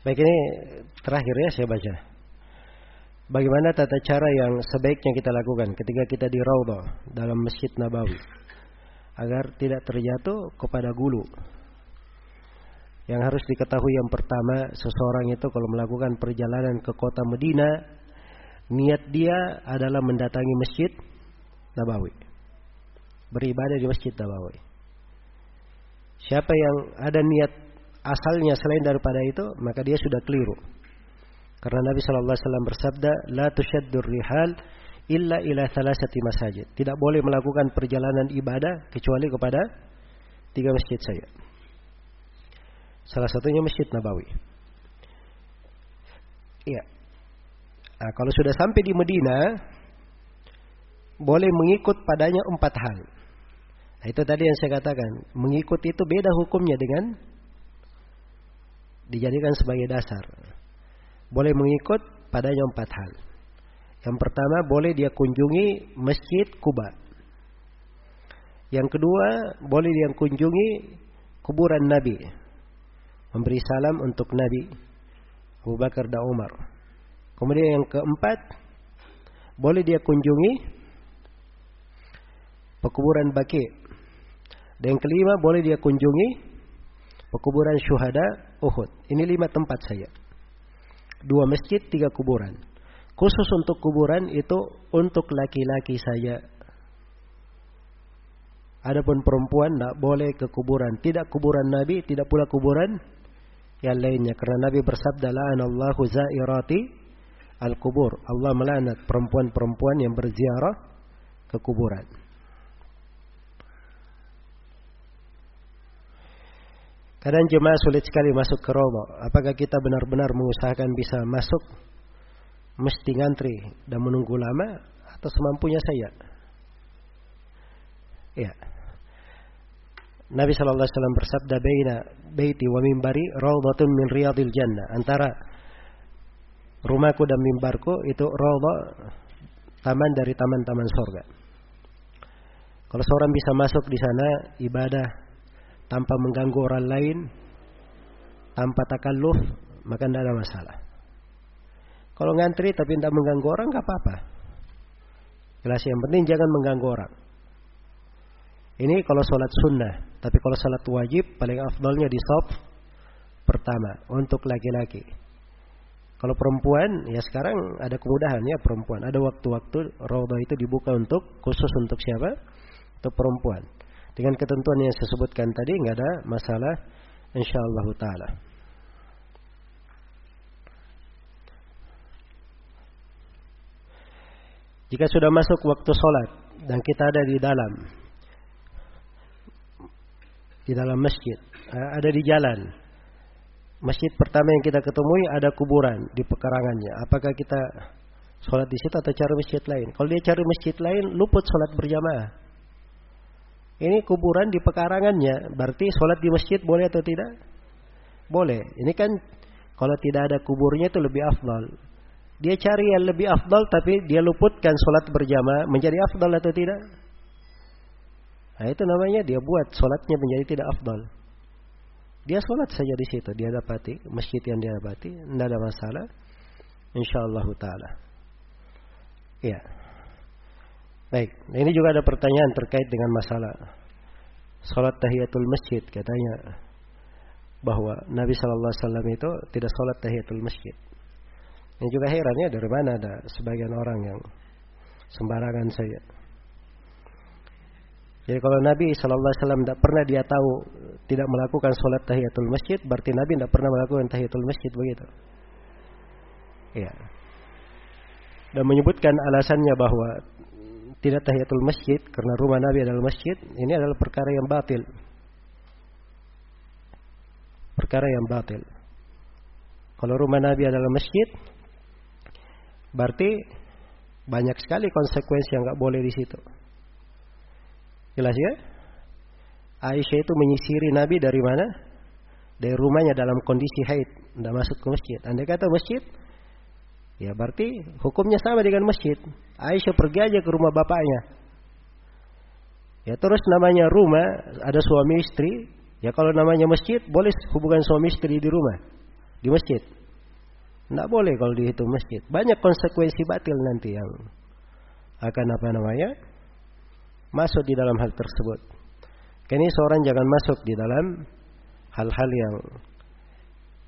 Baik ini terakhir ya saya baca. Bagaimana tata cara yang sebaiknya kita lakukan ketika kita di Raudhah dalam Masjid Nabawi agar tidak terjatuh kepada gulu. Yang harus diketahui yang pertama, seseorang itu kalau melakukan perjalanan ke kota Medina, niat dia adalah mendatangi Masjid Nabawi. Beribadah di Masjid Nabawi. Siapa yang ada niat asalnya selain daripada itu, maka dia sudah keliru. Karena Nabi Shallallahu Alaihi Wasallam bersabda, "La tushaddur rihal illa ila thalathati masajid." Tidak boleh melakukan perjalanan ibadah kecuali kepada tiga masjid saja. Salah satunya Masjid Nabawi. Iya. Nah, kalau sudah sampai di Medina, boleh mengikut padanya empat hal. Nah, itu tadi yang saya katakan. Mengikut itu beda hukumnya dengan dijadikan sebagai dasar. Boleh mengikut padanya empat hal. Yang pertama boleh dia kunjungi Masjid Kuba. Yang kedua boleh dia kunjungi kuburan Nabi. Memberi salam untuk Nabi Abu Bakar dan Umar. Kemudian yang keempat boleh dia kunjungi pekuburan Baki. Dan yang kelima boleh dia kunjungi Pekuburan syuhada Uhud. Ini lima tempat saya. Dua masjid, tiga kuburan. Khusus untuk kuburan itu untuk laki-laki saja. Adapun perempuan tidak boleh ke kuburan. Tidak kuburan Nabi, tidak pula kuburan yang lainnya. Karena Nabi bersabda, La'anallahu za'irati al-kubur. Allah melaknat perempuan-perempuan yang berziarah ke kuburan. Kadang jemaah sulit sekali masuk ke Rawa. Apakah kita benar-benar mengusahakan bisa masuk mesti ngantri dan menunggu lama atau semampunya saya? Ya. Nabi sallallahu alaihi wasallam bersabda baina baiti wa mimbari raudhatun min riyadil jannah. Antara rumahku dan mimbarku itu raudhah taman dari taman-taman surga. Kalau seorang bisa masuk di sana ibadah tanpa mengganggu orang lain, tanpa takalluf, maka tidak ada masalah. Kalau ngantri tapi tidak mengganggu orang, nggak apa-apa. Jelas yang penting jangan mengganggu orang. Ini kalau sholat sunnah, tapi kalau sholat wajib paling afdolnya di soft pertama untuk laki-laki. Kalau perempuan ya sekarang ada kemudahan ya perempuan. Ada waktu-waktu roda itu dibuka untuk khusus untuk siapa? Untuk perempuan. Dengan ketentuan yang saya sebutkan tadi nggak ada masalah insyaallah taala. Jika sudah masuk waktu sholat dan kita ada di dalam di dalam masjid, eh, ada di jalan. Masjid pertama yang kita ketemui ada kuburan di pekarangannya. Apakah kita sholat di situ atau cari masjid lain? Kalau dia cari masjid lain, luput sholat berjamaah. Ini kuburan di pekarangannya, berarti sholat di masjid boleh atau tidak? Boleh. Ini kan kalau tidak ada kuburnya itu lebih afdal. Dia cari yang lebih afdal tapi dia luputkan sholat berjamaah menjadi afdal atau tidak? Nah itu namanya dia buat sholatnya menjadi tidak afdal. Dia sholat saja di situ, dia dapati masjid yang dia dapati, tidak ada masalah. Insyaallah taala. Iya. Baik, nah, ini juga ada pertanyaan terkait dengan masalah sholat tahiyatul masjid katanya bahwa Nabi Shallallahu Alaihi Wasallam itu tidak sholat tahiyatul masjid. Ini juga herannya dari mana ada sebagian orang yang sembarangan saja. Jadi kalau Nabi Shallallahu Alaihi Wasallam tidak pernah dia tahu tidak melakukan sholat tahiyatul masjid, berarti Nabi tidak pernah melakukan tahiyatul masjid begitu. Ya. Dan menyebutkan alasannya bahwa tidak tahiyatul masjid karena rumah Nabi adalah masjid, ini adalah perkara yang batil. Perkara yang batil. Kalau rumah Nabi adalah masjid, berarti banyak sekali konsekuensi yang nggak boleh di situ. Jelas ya? Aisyah itu menyisiri Nabi dari mana? Dari rumahnya dalam kondisi haid, tidak masuk ke masjid. Anda kata masjid, ya berarti hukumnya sama dengan masjid. Aisyah pergi aja ke rumah bapaknya. Ya terus namanya rumah, ada suami istri. Ya kalau namanya masjid, boleh hubungan suami istri di rumah, di masjid. Tidak boleh kalau dihitung masjid. Banyak konsekuensi batil nanti yang akan apa namanya masuk di dalam hal tersebut. Kini seorang jangan masuk di dalam hal-hal yang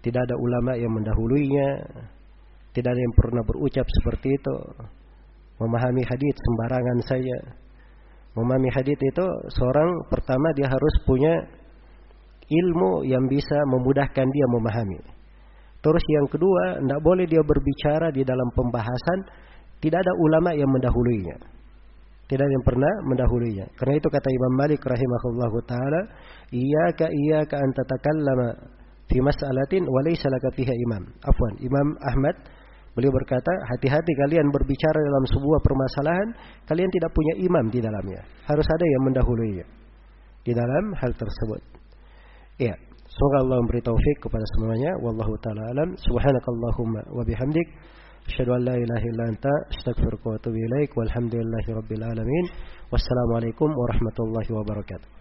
tidak ada ulama yang mendahuluinya, tidak ada yang pernah berucap seperti itu. Memahami hadis sembarangan saja. Memahami hadis itu seorang pertama dia harus punya ilmu yang bisa memudahkan dia memahami. Terus yang kedua, tidak boleh dia berbicara di dalam pembahasan tidak ada ulama yang mendahuluinya. Tidak ada yang pernah mendahulunya. Karena itu kata Imam Malik rahimahullah taala, "Iyyaka iyyaka an tatakallama fi mas'alatin wa laysa laka fiha imam." Afwan, Imam Ahmad Beliau berkata, hati-hati kalian berbicara dalam sebuah permasalahan, kalian tidak punya imam di dalamnya. Harus ada yang mendahuluinya di dalam hal tersebut. ya Semoga Allah memberi taufik kepada semuanya. Wallahu taala alam. Subhanakallahumma wa bihamdik. Asyhadu an la ilaha illa anta astaghfiruka wa atubu ilaik. Walhamdulillahi rabbil alamin. Wassalamualaikum warahmatullahi wabarakatuh.